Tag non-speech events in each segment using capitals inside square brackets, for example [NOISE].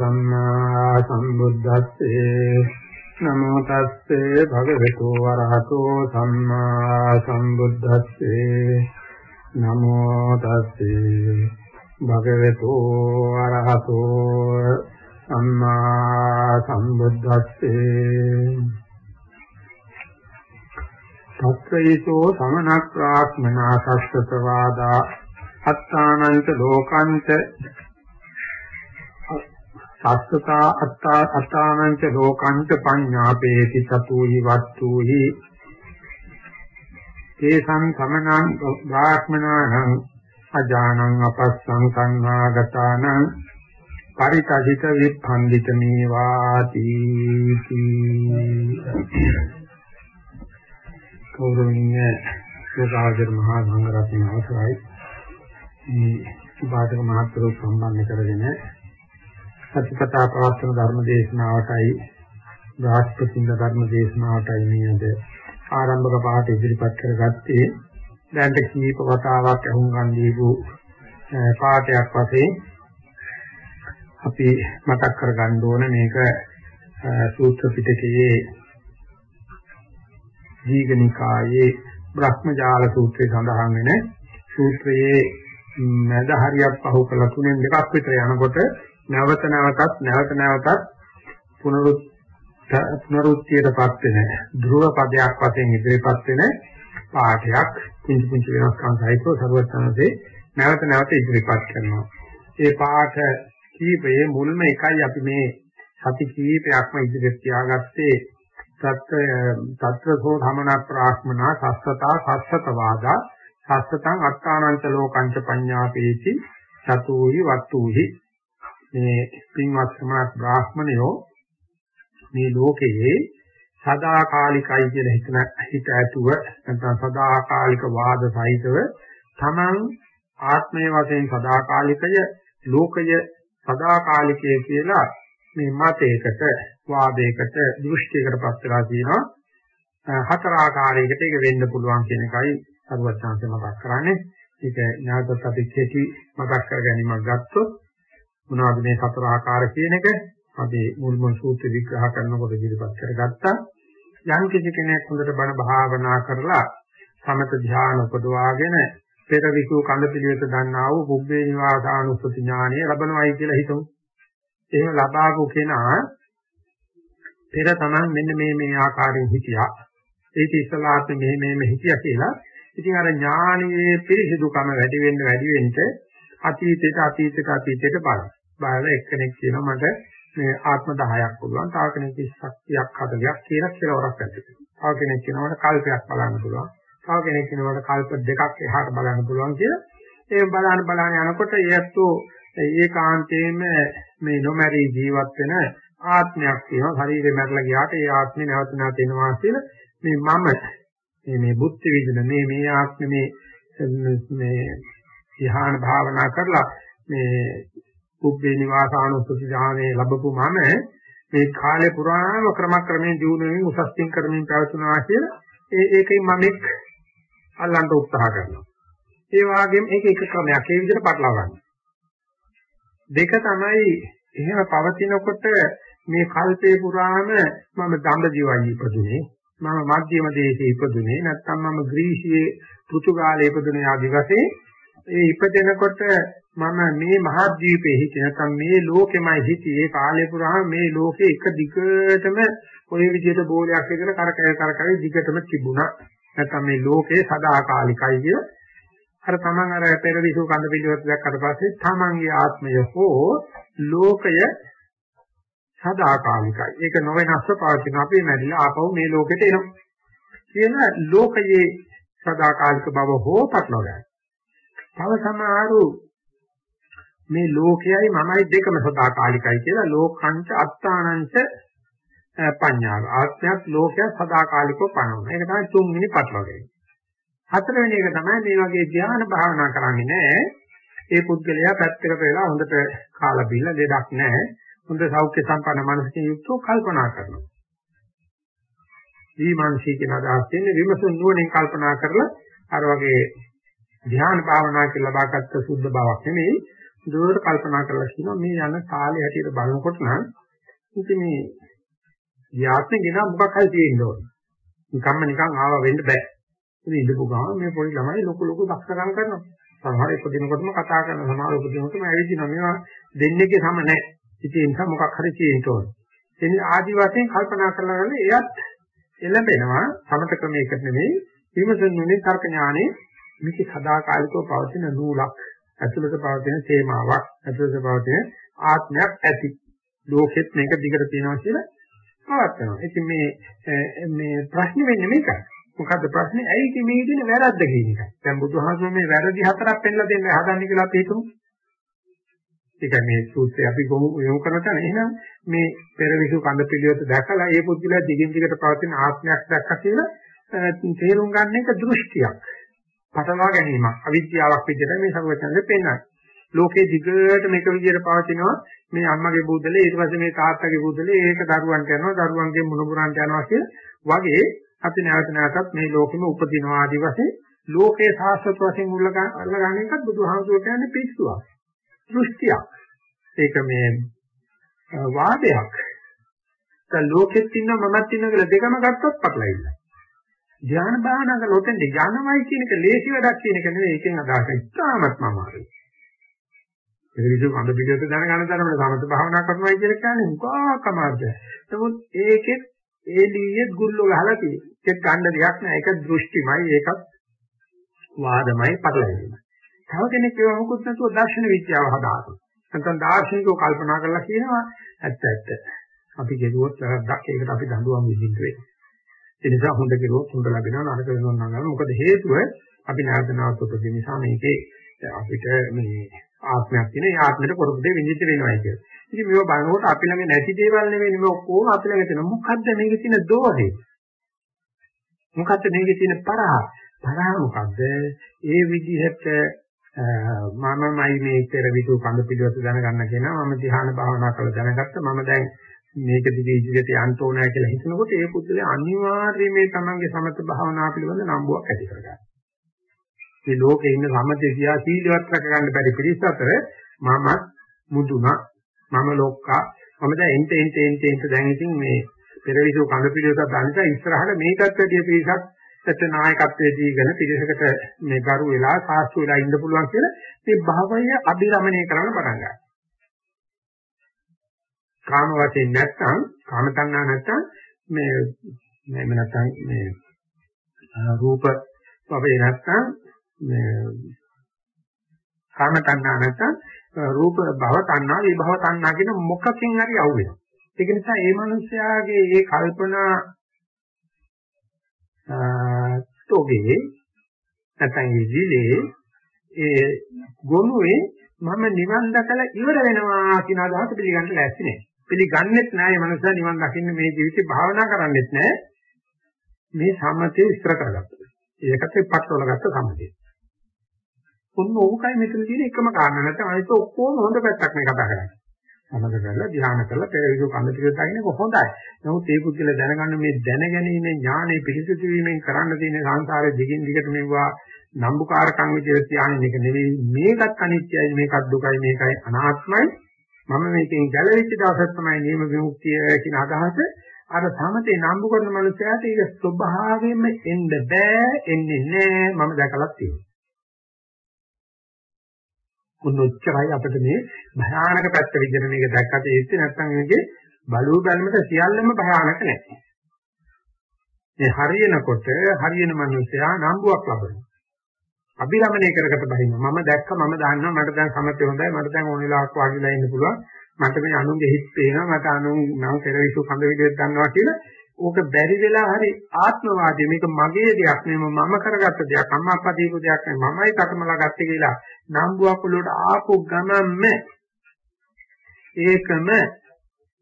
සම්මා සම්බුද්දස්සේ නමෝ තස්සේ භගවතු වරහතෝ සම්මා සම්බුද්දස්සේ නමෝ තස්සේ භගවතු වරහතෝ සම්මා සම්බුද්දස්සේ තත්ත්වේසෝ සමනක් ප්‍රාඥා සස්සතවාදා අත්තානන්ත ලෝකන්ත සස්සතා අත්තා අත්තානංච ලෝකංච පඤ්ඤාපේති සතුහි වත්තුහි තේසං සමනං බ්‍රාහ්මනානං අජානං අපස්සං සංඝාගතානං පරිතජිත විප්ඛන්දිත මේවාති කෞරවණීය සෝදාගර මහා සංඝරත්නය අවසරයි. මේ සුභාදක මහත්වරු සම්බන්ධ කරගෙන සතිපතා පවත්වන ධර්ම දේශනාවටයි බ්‍රහස්පතින්ද ධර්ම දේශනාවටයි මේ අද ආරම්භක පාඩ ඉදිරිපත් කරගත්තේ. දැන්ට කීප වතාවක් අහුම්ගන් දීපු පාඩයක් වශයෙන් අපි මතක් කරගන්න ඕන මේක සූත්‍ර පිටකයේ දීඝනිකායේ බ්‍රහ්මජාල සූත්‍රයේ සඳහන් වෙන සූත්‍රයේ මැද හරියක් පහු කළ තුනෙන් දෙකක් විතර යනකොට නැවත නැවතත් නැවත නැවතත් පුනරුත් පුනරුත්තියටපත් වෙන ධ්‍රුව පදයක් වශයෙන් ඉදිරිපත් වෙන පාඨයක් පුංචි පුංචි වෙනස්කම් සහිතව සර්වඥාන්සේ නැවත නැවත ඉදිරිපත් කරනවා. ඒ පාඨ කීපයේ මුල්ම එකයි අපි මේ සති කීපයක්ම ඉදිරියට තියාගත්තේ තත්ත්ව තත්ත්වසෝ ධමන ප්‍රාඥා සස්සතා සස්සත වාදා සස්සතං අත්තානංච ලෝකංච පඤ්ඤාපේති සතුහි වත්තුහි මේ පින්වත් සමාජ බ්‍රාහ්මණයෝ මේ ලෝකයේ සදාකාලිකයි කියලා හිතන හිත ඇතුව නැත්නම් සදාකාලික වාද සහිතව තමන් ආත්මය වශයෙන් සදාකාලිකය ලෝකය සදාකාලිකය කියලා මේ මතයකට වාදයකට දෘෂ්ටියකට පත් වෙලා තියෙනවා. හතර ආකාරයකට ඒක වෙන්න පුළුවන් කියන එකයි සරුවචාන්ත මතක් කරන්නේ. ඒක ඥාතත් අපි කෙටි මතක් කර ගැනීමක් ගත්තොත් මොනවද මේ සතර ආකාර කියන එක අපි මුල් මුල් සූත්‍ර විග්‍රහ කරනකොට ඉදිරිපත් කරගත්තා. යම් කිසි කෙනෙක් හොඳට බණ භාවනා කරලා සමත ධ්‍යාන උපදවාගෙන පෙර විසු කඳ පිළිවෙත දන්නා වූ බුබ්බේ නිවාසානුස්සති ඥානය ලබනවායි කියලා හිතමු. එහෙම ලබාපු කෙනා පෙර තමන් මෙන්න මේ මේ ආකාරයෙන් හිටියා. ඒක ඉස්සලාත් මෙහෙ මෙහෙම හිටියා කියලා. ඉතින් අර ඥානයේ පිරිසිදුකම වැඩි වෙන්න වැඩි වෙන්න අතීතයට අතීතයට අතීතයට බලන්න. බලලා එක්කෙනෙක් කියනවා මට මේ ආත්ම 10ක් පුළුවන්. තව කෙනෙක් 20ක් 40ක් කියලා කෙලවරක් ඇති. තව කෙනෙක් කියනවා මට කල්පයක් බලන්න පුළුවන්. තව කෙනෙක් කියනවා මට කල්ප දෙකක් එහාට බලන්න පුළුවන් කියලා. ඒ බලන්න බලන්න යනකොට ඒත්තෝ ඒකාන්තයෙන්ම මේ නොමැරී ජීවත් වෙන ආත්මයක් තියෙනවා. ශරීරය මැරලා ගියාට ඒ ආත්මේ නැවත නැවත එනවා කියලා මේ මම මේ මේ බුද්ධ විදින මේ මේ ආත්මේ මේ මේ ධ්‍යාන භාවනා කරලා මේ කුබ්බේ නිවාසානුස්සති ඥානේ ලැබපු මම මේ කාලේ පුරාම ක්‍රමක්‍රමයෙන් දිනු වෙමින් උසස්තින් කරමින් පැවතුනා කියලා ඒ ඒකෙන් මම එක් අල්ලන්න උත්සාහ කරනවා. ඒ වගේම ඒක එක ක්‍රමයක් ඒ විදිහට පටලවා ගන්න. දෙක තමයි එහෙම පවතිනකොට මේ කල්පේ පුරාම මම දඹදිවයි ඉපදුනේ මම මධ්‍යම දේශයේ ඉපදුනේ නැත්නම් මම ග්‍රීසියේ පෘතුගාලයේ ඉපදුනේ ආදි වශයෙන් ඒ ඉපදෙනකොට මම මේ මහද්වීපයේ හිටියේ. නැත්නම් මේ ලෝකෙමයි හිටියේ. කාලය පුරාම මේ ලෝකේ එක දිගටම ওই විදිහට බෝලයක් විතර කරකැව කරකැව දිගටම තිබුණා. නැත්නම් මේ ලෝකේ සදාකාලිකයි කිය අර තමන් අර පෙරවිසු කඳ පිළිවෙත් දැක්කට පස්සේ තමන්ගේ ආත්මය හෝ ලෝකය සදාකාලිකයි. ඒක නොවෙනස්ව පවතින අපි නැදිලා ආපහු මේ ලෝකෙට එනවා. කියන ලෝකයේ සදාකාලික බව හෝ පටලවා ගන්න. තව සමහරු මේ ලෝකයයි මමයි දෙකම සදාකාලිකයි කියලා ලෝකංච අත්තානංච පඤ්ඤාව. ආත්මයක් ලෝකයක් සදාකාලිකව පනවන. ඒක තමයි තුන්වෙනි පටලවගෙන. හතරවෙනි එක තමයි මේ වගේ ධ්‍යාන භාවනා කරන්නේ නැහැ. ඒ පුද්ගලයා පැත්තකට වෙලා හොඳට කාලා බිල්ල දෙයක් නැහැ. හොඳ සෞඛ්‍ය සම්පන්න මනසකින් යුක්තව කල්පනා කරනවා. ඊමාංශී කියන අදහස් දෙන්නේ විමසුන් නුවණින් කල්පනා කරලා අර වගේ ධ්‍යාන භාවනා කියලා ලබාගත් සුද්ධ බවක් නෙමෙයි දුරට කල්පනා කරලා කියනවා මේ යන කාලේ හැටියට බලනකොට නම් ඉතින් මේ යාත්‍රේ ගෙන මොකක් හරි තියෙන්න ඕනේ. නිකම්ම නිකන් ආවා වෙන්න බෑ. ඉතින් ඉඳපු ගමන් මේ පොඩි ළමයි ලොකු ලොකු දක්ෂකම් කරනවා. සමහර එක දිනකොටම කතා කරනවා. සමහර උපදිනකොටම ඇවිදිනවා. මේවා දෙන්නේගේ සම නැහැ. ඉතින් ඒ නිසා මොකක් හරි තියෙන්න ඕනේ. එනි ආදි වශයෙන් කල්පනා කරලා ගන්න එයත් එළඹෙනවා සමත ක්‍රමයකට නෙමෙයි විමසනුනේ තර්ක ඥානේ මේක සදාකාලිකව පවතින නූලක් ඇතුළත පවතින තේමාවක් ඇතුළත පවතින ආත්මයක් ඇති ලෝකෙත් මේක දිගට තියෙනවා කියලා පවත්නවා. ඉතින් මේ මේ ප්‍රශ්නේ වෙන්නේ මේකයි. මොකද්ද ප්‍රශ්නේ? ඇයි මේ කියන වැරද්ද කියන එකයි. දැන් බුදුහාමුදුරුවෝ මේ වැරදි හතරක් පෙන්නලා දෙන්න හදන්නේ කියලා අපි හිතමු. ඒක මේ සූත්‍රය අපි යොමු කරන තැන එහෙනම් මේ පෙරවිසු කඳ පිළිවෙත දැකලා ඒ පුද්ගලයා දිගින් දිගට පවතින ආත්මයක් දැක්කා කියලා තේරුම් ගන්න එක දෘෂ්ටියක්. පටලවා ගැනීමක්. අවිද්‍යාවක් විදිහට මේ සර්වඥයන්ගේ පෙන්නන්නේ. ලෝකේ දිගට මේක විදිහට පවතිනවා. මේ අම්මගේ බුදලේ ඊට පස්සේ මේ තාත්තගේ බුදලේ ඒක දරුවන්ට යනවා දරුවන්ගේ මුණුබුරන්ට යනවා කිය වගේ අපි නැවත නැවතත් මේ ලෝකෙම උපදිනවා ආදි වශයෙන් ලෝකේ සාස්වත වශයෙන් උල්ලගන්න එකත් බුදුහාමුදුරුවෝ කියන්නේ පිස්සුවක් දෘෂ්ටියක්. ඒක මේ වාදයක්. දැන් ලෝකෙත් ඉන්නවා මමත් ඉන්නවා කියලා දෙකම ගත්තොත් පටලවිලා ධ්‍යාන භාවනා කරලා ඔතෙන් යනවයි කියන එක ලේසි වැඩක් කියන එක නෙවෙයි ඒකෙන් අදහස ඉතාමත්ම අමාරුයි ඒක විදිහ අඳ පිටියට දැනගන්න තරමට සමත භාවනා කරනවා කියන කියන්නේ උගාවක් අමාරුයි. නමුත් ඒකෙත් ඒ දීයේ ගුල්ල ගහලා තියෙනවා. ඒක ගන්න දෙයක් නෑ. ඒක දෘෂ්ටිමයි ඒකත් වාදමයි පටලැවිලිමයි. තව කෙනෙක් ඒව මොකුත් නැතුව දර්ශන විද්‍යාව හදාගන්න. නැත්නම් දාර්ශනිකව කල්පනා කරලා කියනවා ඇත්ත ඇත්ත. අපි ගෙරුවොත් වැරද්දක් ඒකට අපි දඬුවම් විඳින්න වෙනවා. ඒ නිසා හොඳ කෙරුවොත් හොඳ ලැබෙනවා නරක වෙනවා නම් මොකද හේතුව අපි නැවත නැවත උපදින නිසා මේකේ අපිට මේ ආත්මයක් තියෙන ඒ ආත්මෙට කරපු දේ විඳින්න වෙනවා කියලා. ඉතින් මේව බලනකොට අපි ළඟ නැති දේවල් නෙවෙයි මේ ඔක්කොම අපි ළඟ තියෙන මොකද්ද මේකේ තියෙන දෝෂේ? මොකද්ද මේකේ තියෙන පරහ? පරහ මොකද්ද? ඒ විදිහට මමමයි මේ පෙර විදු කඳ පිළිවෙත දැනගන්න කෙනා මම ධ්‍යාන භාවනා කරලා දැනගත්ත මම දැන් මේක දිගේ ඉදිරියට යන්න ඕනෑ කියලා හිතනකොට ඒ පුද්ගලයා අනිවාර්යයෙන් මේ තමන්ගේ සමත භාවනා පිළිබඳ නම්බුවක් ඇති කරගන්නවා. මේ ලෝකේ ඉන්න සමතේ තියා සීලවත් රැක ගන්න බැරි පිරිස අතර මම මුදුනා මම ලෝක්කා මම දැන් එන්ට එන්ට එන්ට එන්ට දැන් ඉතින් මේ පෙරවිසු කඳ පිළිවෙතක් දැනට ඉස්සරහට මේකත් වැඩි පිරිසක් ඇත්ත නායකත්වයේ දීගෙන පිරිසකට මේ ගරු වෙලා සාස්තු වෙලා ඉන්න පුළුවන් කියලා මේ භවය අභිරමණය කරන්න පටන් ගන්නවා. කාම වශයෙන් නැත්තම් කාම තණ්හා නැත්තම් මේ මේ නැත්තම් මේ රූප භවේ නැත්තම් කාම තණ්හා නැත්නම් රූප භව තණ්හා විභව තණ්හා කියන මොකකින් හරි අවු වෙනවා. ඒක නිසා මේ මිනිස්යාගේ මේ කල්පනා තෝගේ නැත්නම් ඉදිලේ ඒ ගොනුවේ මම නිවන් දැකලා ඉවර වෙනවා කියන අදහස පිළිගන්න ලෑස්ති නෑ. පිළිගන්නෙත් නෑ මේ මනුස්සයා නිවන් දකින්න මේ ජීවිතේ භාවනා කරන්නෙත් නෑ. මේ සම්මතය ඉස්තර කරගත්තා. ඒකට පටවල ගත්ත සම්මතය. ඔන්න ඕකයි මෙතන තියෙන එකම කාරණා නැත්නම් අනිත් ඔක්කොම හොඳ පැත්තක් මේ කතා කරන්නේ. සමග කරලා ධ්‍යාන කරලා පෙරවිසු කඳ ටික දකින්න කොහොඳයි. නමුත් ඒ පුද්ගල දැනගන්න මේ දැනගැනීමේ ඥානෙ පිළිසිතු වීමෙන් කරන්න තියෙන සංසාරයේ දිගින් දිගට මේවා නම්බුකාරකම් විදිහට තියාගෙන එක නෙවෙයි මේකත් අනිත්‍යයි මේකත් දුකයි මේකයි අනාත්මයි මම මේකෙන් ගැලවිච්ච දවසක් තමයි නියම විමුක්තිය කියන අදහස අර සමතේ නම්බු කරන මනුස්සයාට ඒක ස්වභාවයෙන්ම එන්න බෑ එන්නේ නෑ මම දැකලා තියෙනවා උන්නොච්චරයි අපිට මේ භයානක පැත්ත විදිහට මේක දැක්කට ඒත් නැත්නම් මේකේ බලුව බැලමට සියල්ලම භයානක නැහැ. මේ හරියනකොට හරියන මිනිසයා නම්බුවක් ලබනවා. අභිරමණය කරකට බහිනවා. මම දැක්ක මම දන්නවා මට දැන් සමතේ හොඳයි මට දැන් ඕන වෙලාවක වාගිලා ඉන්න පුළුවන්. මට මේ අනුන්ගේ හිත් පේනවා මට අනුන් නම් පෙරවිසු කඳ විදිහට දන්නවා කියලා ඕක බැරි වෙලා හරි ආත්මවාදී මේක මගේ දෙයක් නෙමෙයි මම කරගත්ත දෙයක් අම්මා අප්පා දීපු දෙයක් නෙමෙයි මමයි කටමලා ගත්තේ කියලා නම්බුවක් වලට ආපු ගමන්ම ඒකම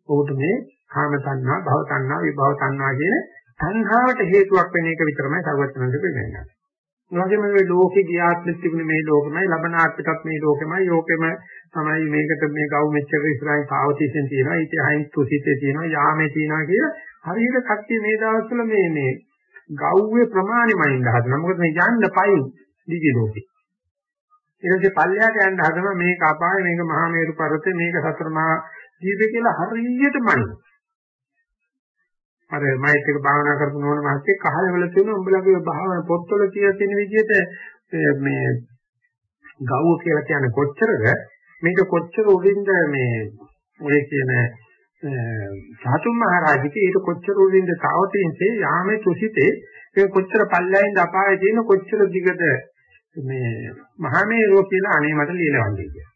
උට මේ කාම තණ්හා භව තණ්හා විභව තණ්හා කියන තණ්හාවට හේතුවක් වෙන එක විතරමයි සර්වඥාන්සේ කියන්නේ. ඒ වගේම මේ ලෝකේ ගියාත්මෙත් තිබුණේ මේ ලෝකමයි ලබනාත්මකත් මේ ලෝකෙමයි. යෝකෙම තමයි මේකට මේ ගව් මෙච්චර ඉස්සරහින් පාවතිසෙන් තියෙනවා. ඊට හයින් තුසිතේ තියෙනවා යාමේ තියෙනවා කියලා හරියට කට්ටිය මේ දවස්වල මේ මේ ගව්වේ ප්‍රමාණෙමයි ඉඳ හදනවා. මොකද මේ යන්න පයින් දිවි ලෝකේ. ඊට පස්සේ පල්ලයට යන්න හදනවා මේක අපාය මේක මහා මේරු පර්වතේ මේක සතර මහා දීපේ කියලා හරියටමයි අර මයිත් එක භාවනා කරපු නෝන මහත්තයෙක් අහලවල තියෙන උඹලගේ භාවනා පොත්වල කියලා තියෙන විදිහට මේ ගව්ව කියලා කියන්නේ කොච්චරද මේක කොච්චර උඩින්ද මේ ඔය කියන සාතුම් මහරජිට ඒක කොච්චර උඩින්ද තාවතින්සේ යාමේ තුසිතේ ඒක කොච්චර පල්ලයින්ද අපායේ තියෙන කොච්චර දිගද මේ මහා මේරුව කියලා අනේ මට ලියලවන්නේ කියලා.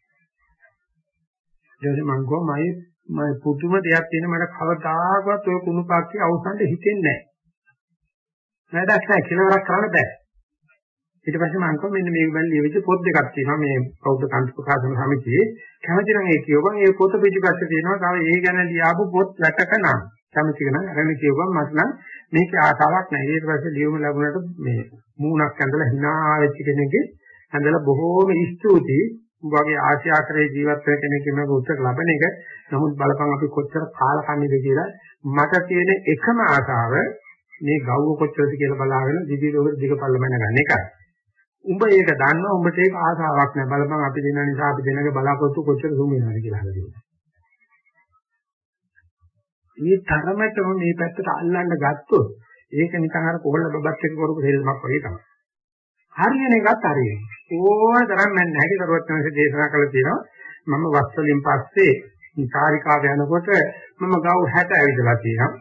ඊට මං ගෝ මයි මම පුදුම දෙයක් තියෙන මට කවදාකවත් ඔය කුණු පාක්ෂි අවසන්ට හිතෙන්නේ නැහැ. වැඩක් නැහැ කෙලවරක් කරන්න බෑ. ඊට පස්සේ මම කිව්වා මෙන්න මේක බැලි ලියවිච්ච පොත් දෙකක් තියෙනවා මේ බෞද්ධ කන්ති ප්‍රකාශන සමිතියේ. කැමති නම් ඒ කියවපන් ඒ පොත පිටිපස්සේ තියෙනවා තව ඒ ගැන ලියාපු පොත් වැටක නම්. කැමති නම් අරගෙන කියවපන් මට නම් මේකේ ආසාවක් නැහැ. ඊට පස්සේ ලියුම ලැබුණාට මේ මූණක් ඇඳලා hina වෙච්ච කෙනෙක්ගේ ඇඳලා බොහෝම ස්තුතියි වගේ ආශ්‍යාකරේ ජීවත් වෙන කෙනෙක් මේ උත්තර ලබන එක නමුත් බලපන් අපි කොච්චර කාලකන්නිද කියලා මට තියෙන එකම ආසාව මේ ගෞව කොච්චරද කියලා බලාගෙන දිවි ලෝකෙ දිගපල්ලමන ගන්න එකයි. උඹ ඒක දන්නවා උඹට ඒක ආසාවක් නැහැ බලපන් අපි දෙන නිසා අපි දෙනක බලාපොරොත්තු කොච්චර සුමු වෙනවද කියලා හදලා. මේ තරමටම මේ පැත්තට අල්ලන්න ගත්තොත් ඒක නිකන් අර කොහොල්ල බබත් එක්ක කරපු හේල්මක් වගේ තමයි. හරියන එකත් හරියන. ඕන තරම් මම නැහැටි කරුවත් දේශනා කළා තියෙනවා. මම වස් වලින් පස්සේ කාරිකාව යනකොට මම ගව් 60 ඇවිදලා තියෙනවා.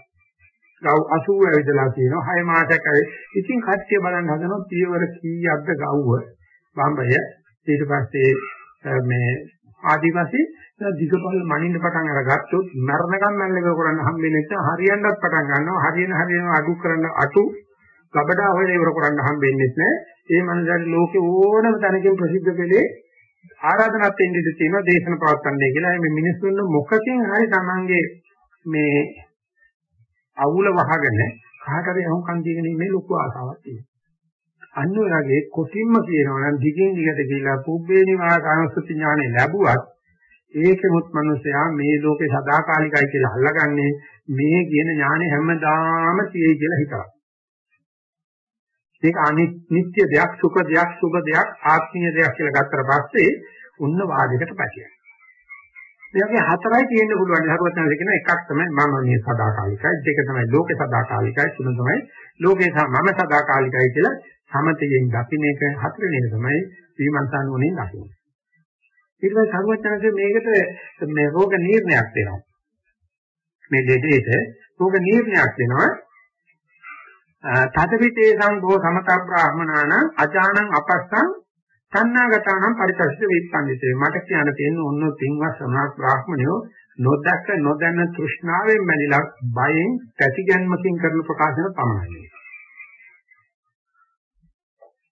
ගව් 80 ඇවිදලා තියෙනවා. 6 මාසයක් ඇවි. ඉතින් කට්ටිය බලන්න හදනවා පියවර කීයක්ද ගව්ව බම්බය. ඊට පස්සේ මේ ආදිවාසී දිගපල් මනින්න පටන් අරගත්තොත් මරණකම් මැල්ලක කරන්න හම්බෙන්නේ නැත්නම් හරියන්නත් පටන් ගන්නවා. හරියන හරියන අඩු කරන්න අටු ලබඩා හොයලා ඉවර කරන්න හම්බෙන්නේ නැහැ. ඒ මනසට ලෝකේ ඕනම තැනකින් ප්‍රසිද්ධ වෙලේ ආරාධනාත් දෙන්න ඉඳී තියෙනවා දේශන පවත්වන්නේ කියලා. මේ මිනිස්සුන් මොකකින් හරි තමන්ගේ මේ අවුල වහගෙන කාට හරි අහුම්කම් දීගෙන මේ ලොකු ආසාවක් තියෙනවා. අන්න ඔයගේ කොටින්ම කියනවා නම් දිගින් දිගට කියලා පුබ්බේ නිවාස අනුස්සති ඥානෙ ලැබුවත් ඒකෙමුත් මිනිසයා මේ ලෝකේ සදාකාලිකයි කියලා අල්ලගන්නේ මේ කියන ඥානෙ හැමදාම තියෙයි කියලා හිතනවා. මේක අනිත්‍ය දෙයක්, සුඛ දෙයක්, සුභ දෙයක්, ආත්මීය දෙයක් කියලා ගත්තට පස්සේ උන්න වාදයකට පැකිලෙනවා. මේ වගේ හතරයි තියෙන්න පුළුවන්. හරුවත්නාද කියන එකක් තමයි මම මේ සදාකාලිකයි, දෙක තමයි ලෝකේ සදාකාලිකයි, තුන තමයි ලෝකේ මම සදාකාලිකයි කියලා සමතයෙන් දකින්න එක හතර වෙන තමයි විමර්ශන වලින් දකින්න. ඊට පස්සේ සරුවචනසේ මේකට මේ රෝග නිర్ణයක් දෙනවා. මේ දෙදේට රෝග නිర్ణයක් දෙනවා. තදවිතේ සංඝෝ සමත බ්‍රාහමනාන අජානං අපස්සං සන්නාගතානම් පරිපස්ස විප්පන්දිතේ මට කියන්න තියෙන ඔන්න තින්වත් සමහත් බ්‍රාහමණයෝ නොදැක්ක නොදැන තෘෂ්ණාවෙන් මැනිලා බයෙන් පැතිගැන්මකින් කරන ප්‍රකාශන පමණයි.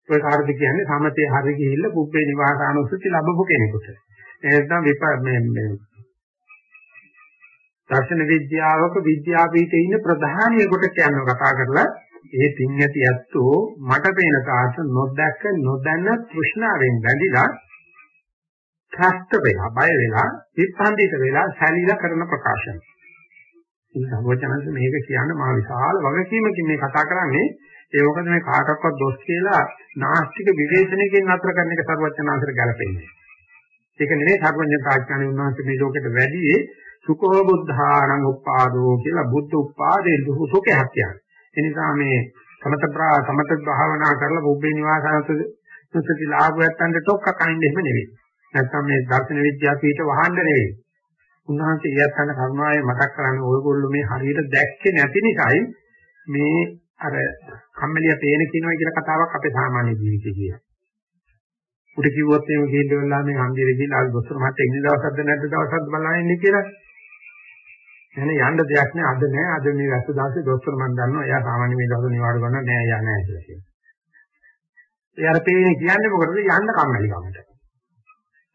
ඔය කාර්යද කියන්නේ සමතේ හරි ගිහිල්ලා පුබ්බේ නිවාසානුස්සති ලැබපු කෙනෙකුට. එහෙනම් විප මේ මේ දර්ශන විද්‍යාවක විද්‍යාපීඨයේ ඉන්න ප්‍රධානියෙකුට කියනවා කතා කරලා ඒ පින් ඇති ඇත්තෝ මට පේන තාට නොදැක්ක නොදැන තෘෂ්ණාවෙන් බැඳිලා ත්‍රස්ත වෙලා බය වෙලා විපන්දිත වෙලා සැලීලා කරන ප්‍රකාශන. ඉතින් සර්වඥාන්ස මේක කියන්න මා විශාල වගකීමකින් මේ කතා කරන්නේ ඒ මොකද මේ කාටවත් දොස් කියලා නාස්තික විවේචනයකින් නතර කරන එක සර්වඥාන්සට ගැලපෙන්නේ. ඒක නෙවෙයි සර්වඥ ප්‍රඥානේ උන්වහන්සේ මේ ලෝකෙට වැඩි සුඛෝ බුද්ධානං උපාදෝ කියලා බුද්ධ උපාදේ සුඛයක් කියන්නේ. ඒ නිසා මේ සමත සමත භාවනා කරලා බුබ්බේ නිවාසනත සුසති ලාභයන්ට ටොක්ක කයින්ද එහෙම නෙවෙයි. නැත්නම් මේ දර්ශන විද්‍යාව පිට වහන්න නෙවෙයි. උන්වහන්සේ ඊයත් ගන්න කරුණාවේ මතක් කරන්නේ ඔයගොල්ලෝ මේ හරියට දැක්කේ නැති නිසායි මේ අර කම්මැලිය පේන කියනවා කියලා කතාවක් අපේ සාමාන්‍ය ජීවිතේ කියනවා. උඩ කිව්වොත් එහෙම ගිහින් වෙලා මේ හන්දියේ ගිහින් ආල් දොස්තර මහත්තයා ඉන්න දවසක්ද නැද්ද දවසක්ද බලන්න ඉන්නේ කියලා. එහෙනම් යන්න දෙයක් නෑ අද නෑ අද මේ වැස්ස දාසේ දොස්තර මන් දන්නවා එයා සාමාන්‍ය මේ දවස් නිවාඩු ගන්න නෑ යා නෑ කියලා කියනවා. එයාට පේන්නේ කියන්නේ මොකටද යන්න කම්මැලි කමට.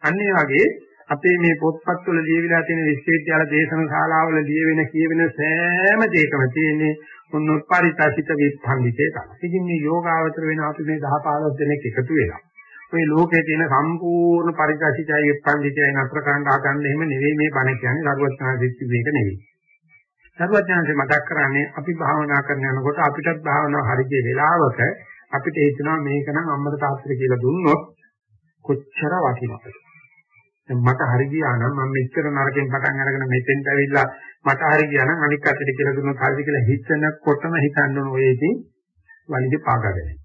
අන්න ඒ වගේ අපේ මේ පොත්පත්වල ලියවිලා තියෙන විශ්වවිද්‍යාල දේශන ශාලාවල ලියවෙන කියවෙන සෑම දෙයකම තියෙන්නේ මොනොත්පරිතසිත විප්පන්දිතේ තමයි. ඉතින් මේ යෝගාවචර වෙන අපි මේ 10 15 දෙනෙක් එකතු වෙලා මේ ලෝකයේ තියෙන සම්පූර්ණ පරිකාශිතයි පඬිතයයි නතර කරන්න හදන්න එහෙම නෙවෙයි මේ බණ කියන්නේ සරුවචනා දිට්ඨි මේක නෙවෙයි. සරුවචනාංශේ මතක් කරන්නේ අපි භාවනා කරන යනකොට අපිටත් භාවනාව හරිය වෙලාවක අපිට හිතෙනවා මේක නම් අම්මට තාත්තට කියලා දුන්නොත් කොච්චර වටිනවද? දැන් මට හරි ගියා නම් මම මෙච්චර නරකෙන් පටන් අරගෙන මෙතෙන්ට ඇවිල්ලා මට හරි ගියා නම් අනික් අතට කියලා දුන්නොත් හරිද කියලා හිතනකොටම හිතන්න ඕන ඔය ඉතින් වලිගේ පාගගෙන.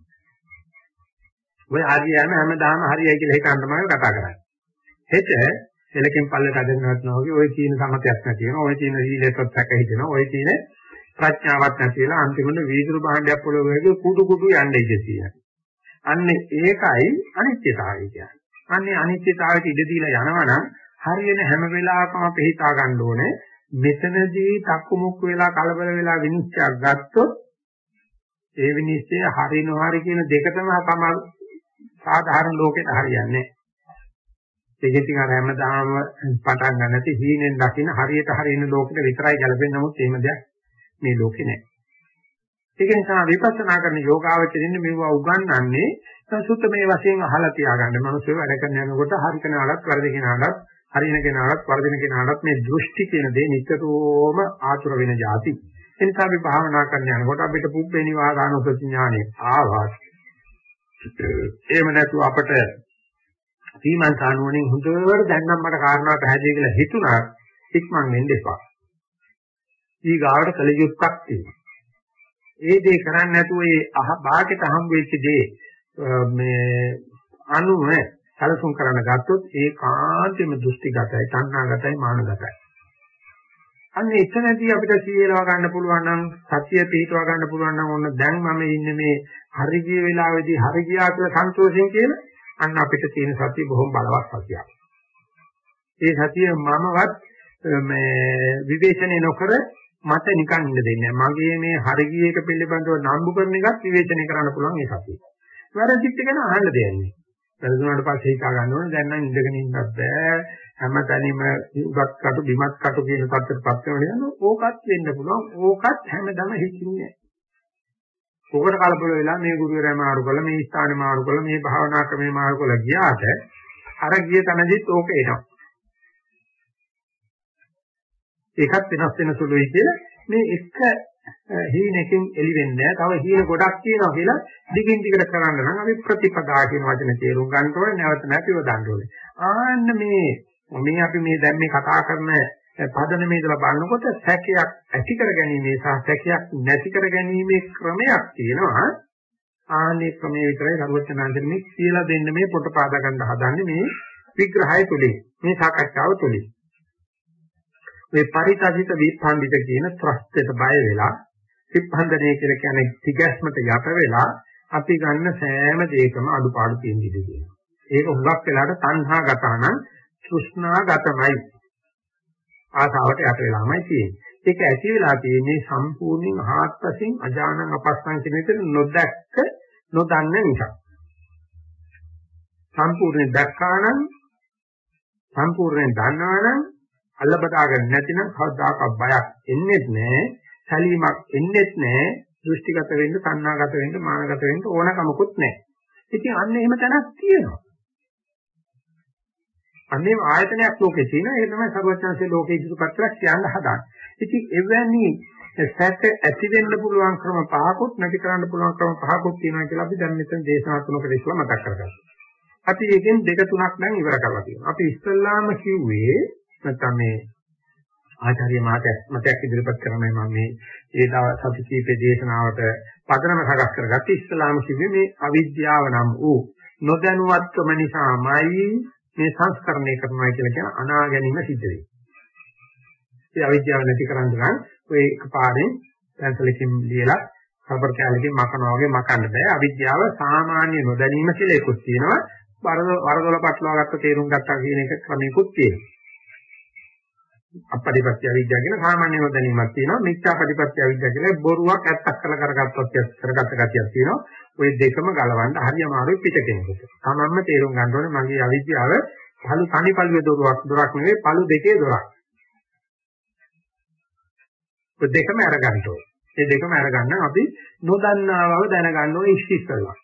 ඔය හරියම හැමදාම හරියයි කියලා හිතන්න තමයි කතා කරන්නේ. හෙට එලකින් පල්ලට අදිනවත් නොවගේ ඔය කියන සමතයක් නැති වෙනවා. ඔය කියන සීලයටත් සැක හිතෙනවා. ඔය කියන ප්‍රඥාවක් නැති වෙලා අන්තිමට වීදුරු භාණ්ඩයක් පොළොවේ කුඩු කුඩු යන්නේ ඉතිසිය. අන්නේ ඒකයි අනිත්‍යතාවය කියන්නේ. අන්නේ අනිත්‍යතාවයට ඉඩ දීලා යනවනම් හරියන හැම වෙලාවකම අපි හිතා ගන්න ඕනේ මෙතනදී තක්කමුක් වෙලා කලබල වෙලා විනිශ්චයක් ගත්තොත් ඒ විනිශ්චය හරි නොහරි කියන දෙකම තමයි සාධාරණ ලෝකෙට හරියන්නේ නැහැ. ඉතින් අර හැමදාම පටන් ගන්න නැති හීනෙන් දකින්න හරියට හරියන ලෝකෙට විතරයි ගැලපෙන්නේ. නමුත් එහෙම දෙයක් මේ ලෝකේ නැහැ. ඒක නිසා විපස්සනා කරන යෝගාවචරින්න මේවා උගන්වන්නේ සුත්ත මේ වශයෙන් අහලා තියාගන්න. මිනිස්සු වැඩ කරන යනකොට හරි කෙනාලත් වැරදි කෙනාලත් හරින කෙනාලත් වර්ධින කෙනාලත් මේ දෘෂ්ටි කියන දේ නිතරම ආතුර වෙන જાති. ඒ නිසා අපි භාවනා කරන යනකොට අපිට පුබ්බේ නිවාදාන උපඥානෙ ආවා. එහෙම නැතුව අපට සීමන්තා නුවණින් හොඳට දැන් නම් මට කාරණා පැහැදිලි කියලා හිතුණා ඉක්මන් වෙන්න එපා. ඊගාවට කල යුක්තක් තියෙනවා. ඒ දේ කරන්නේ නැතුව ඒ අහ භාගයට හම් වෙච්ච දේ මේ අනුව සැලසුම් කරන්න ගත්තොත් ඒ කාන්තෙම දෘෂ්ටිගතයි, තණ්හාගතයි, මානගතයි. අන්න එතනදී අපිට සීලව ගන්න පුළුවන් නම් සතිය පිටව ගන්න පුළුවන් නම් ඔන්න දැන් මම ඉන්නේ මේ හරි ගිය වෙලාවේදී හරි ගියා කියලා සන්තෝෂයෙන් කියන අන්න අපිට තියෙන සතිය බොහොම බලවත් සතියක්. ඒ සතිය මමවත් මේ විවේචනය නොකර මට නිකන් ඉන්න දෙන්නේ මගේ මේ හරි ගිය එක පිළිබඳව නම්බු කරන එකත් විවේචනය කරන්න පුළුවන් ඒ සතිය. වැරදිත් ගැන අහන්න දෙන්නේ. වැරදුනාට පස්සේ හිතා ගන්න ඕනේ දැන් නම් ඉඳගෙන ඉන්නත් බෑ හැමතැනම උගත් කටු බිමත් කටු කියන තත්ත්වයටපත් වෙනවා ඕකත් වෙන්න පුළුවන් ඕකත් හැමදම හිතින්නේ ඔකට කලබල වෙලා මේ ගුරුවරයා මාරු කළා මේ ස්ථානේ මාරු කළා මේ භාවනා ක්‍රමේ මාරු කළා ගියාට අර ගිය තැනදිත් ඕක එනවා. ඒකත් වෙනස් වෙන සුළුයි කියලා මේ එක හීනකින් එළි වෙන්නේ තව හීන ගොඩක් තියෙනවා කියලා දිගින් දිගට කරන්න නම් අපි ප්‍රතිපදා කියන වචන තේරුම් ගන්න ඕනේ නැවත නැතිව දාන්න ඕනේ. ආන්න මේ මේ අපි මේ දැන් මේ කතා කරන පදනමේ ඉඳලා බලනකොට සැකයක් ඇති කර ගැනීමේ සහ සැකයක් නැති කර ගැනීමේ ක්‍රමයක් තියෙනවා. ආනේ ක්‍රමයේ විතරයි සරුවචනාන්දරේ කියලා දෙන්න මේ පොත පාදා ගන්න හදන්නේ මේ විග්‍රහය තුලින් මේ සාකච්ඡාව තුලින්. මේ පරිතසිත විපන්දිත කියන ත්‍රස්තයට බය වෙලා විපන්දනය කියලා කියන්නේ තිගැස්මට යට වෙලා අපි ගන්න සෑම දෙයකම අඩුපාඩු තියෙන ඉඩ තියෙනවා. ඒක හුඟක් වෙලාට තණ්හා ගතානම් තෘෂ්ණා ගතමයි. ආසාවට යට වෙලාමයි තියෙන්නේ. ඒක ඇති වෙලා තියෙන්නේ සම්පූර්ණයෙන් ආත්පසින් අජානං අපස්සං කියන එක නොදැක්ක නොදන්න නිසා. සම්පූර්ණයෙන් දැක්කානම් සම්පූර්ණයෙන් දන්නවනම් අල්ලබදාගෙන නැතිනම් කවදාකවත් බයක් එන්නේ නැහැ. සැලීමක් එන්නේ නැහැ. දෘෂ්ටිගත වෙන්න, සංනාගත වෙන්න, මානගත වෙන්න ඕනකමකුත් නැහැ. ඉතින් අන්න එහෙම තැනක් තියෙනවා. අන්නේ ආයතනයක් ලෝකේ තියෙනවා ඒ තමයි සර්වඥාන්සේ ලෝකේ ඉදිරිපත් කරලා කියන්න හදාන්නේ. ඉතින් එවැනි සැක ඇති වෙන්න පුළුවන් ක්‍රම පහකුත් නැති කරන්න පුළුවන් ක්‍රම පහකුත් තියෙනවා කියලා අපි දැන් මෙතන දේශනා තුනකට ඉස්සලා මතක් කරගන්නවා. අපි එකෙන් දෙක තුනක් නම් ඉවර කරලා තියෙනවා. අපි ඉස්සල්ලාම කිව්වේ නැත්නම් මේ ආචාර්ය මතයක් ඉදිරිපත් කරන්නේ මම මේ ඒ දවස් සති කීපේ දේශනාවට පදනම සකස් කරගත්තේ ඉස්සලාම කිව්වේ මේ අවිද්‍යාව නම් වූ නොදැනුවත්කම නිසාමයි මේ සංස්කරණය කරනවා කියලා කියන අනා ගැනීම සිද්ධ වෙනවා. ඒ අවිද්‍යාව නැති කරන්න නම් ඔය එකපාරෙන් පැන්සලකින් ලියලා රබර් කැලකින් මකනවා වගේ මකන්න බෑ. අවිද්‍යාව සාමාන්‍ය නොදැනීම කියලා එකක් තියෙනවා. වරදොල පටලවා ගත්ත තේරුම් ගත්තා කියන එක ක්‍රමිකුත් තියෙනවා. අපපටිපත්‍ය අවිද්‍යාව කියන සාමාන්‍ය නොදැනීමක් තියෙනවා. මිත්‍යාපටිපත්‍ය අවිද්‍යාව කියලා බොරුවක් ඇත්තක් කරලා කරගත්තොත් කරගත්ත ගතියක් තියෙනවා. ওই දෙකම ගලවන්න හරි අමාරුයි පිට කෙනෙකුට තමන්ම තේරුම් ගන්න ඕනේ මගේ අවිද්‍යාව පළු තනි පළුවේ දොරක් දොරක් නෙවෙයි පළු දෙකේ දොරක්. ඔය දෙකම අරගන්න ඕනේ. මේ දෙකම අරගන්න අපි නොදන්නා බව දැනගන්න ඕනේ ඉස්සෙල්ලා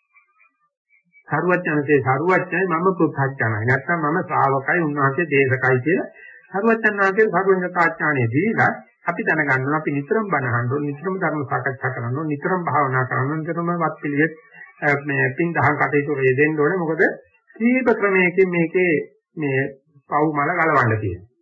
සරුවචනසේ සරුවචනයි මම පුත්හච්චනයි නැත්නම් මම ශ්‍රාවකයි උන්වහන්සේ දේශකයි කියලා සරුවචනාගේ සරුවචනාඥානෙ දීලා අපි දැනගන්න අපි නිතරම බණ අහන්න ඕනේ නිතරම ධර්ම සාකච්ඡා කරන්න ඕනේ නිතරම භාවනා කරන්න ඕනේ නිතරම වත් පිළිවෙත් මේ පින් දහම් කටයුතු රෙදෙන්න ඕනේ මොකද සීප ක්‍රමයකින් මේකේ මේ පව් මල ගලවන්න තියෙනවා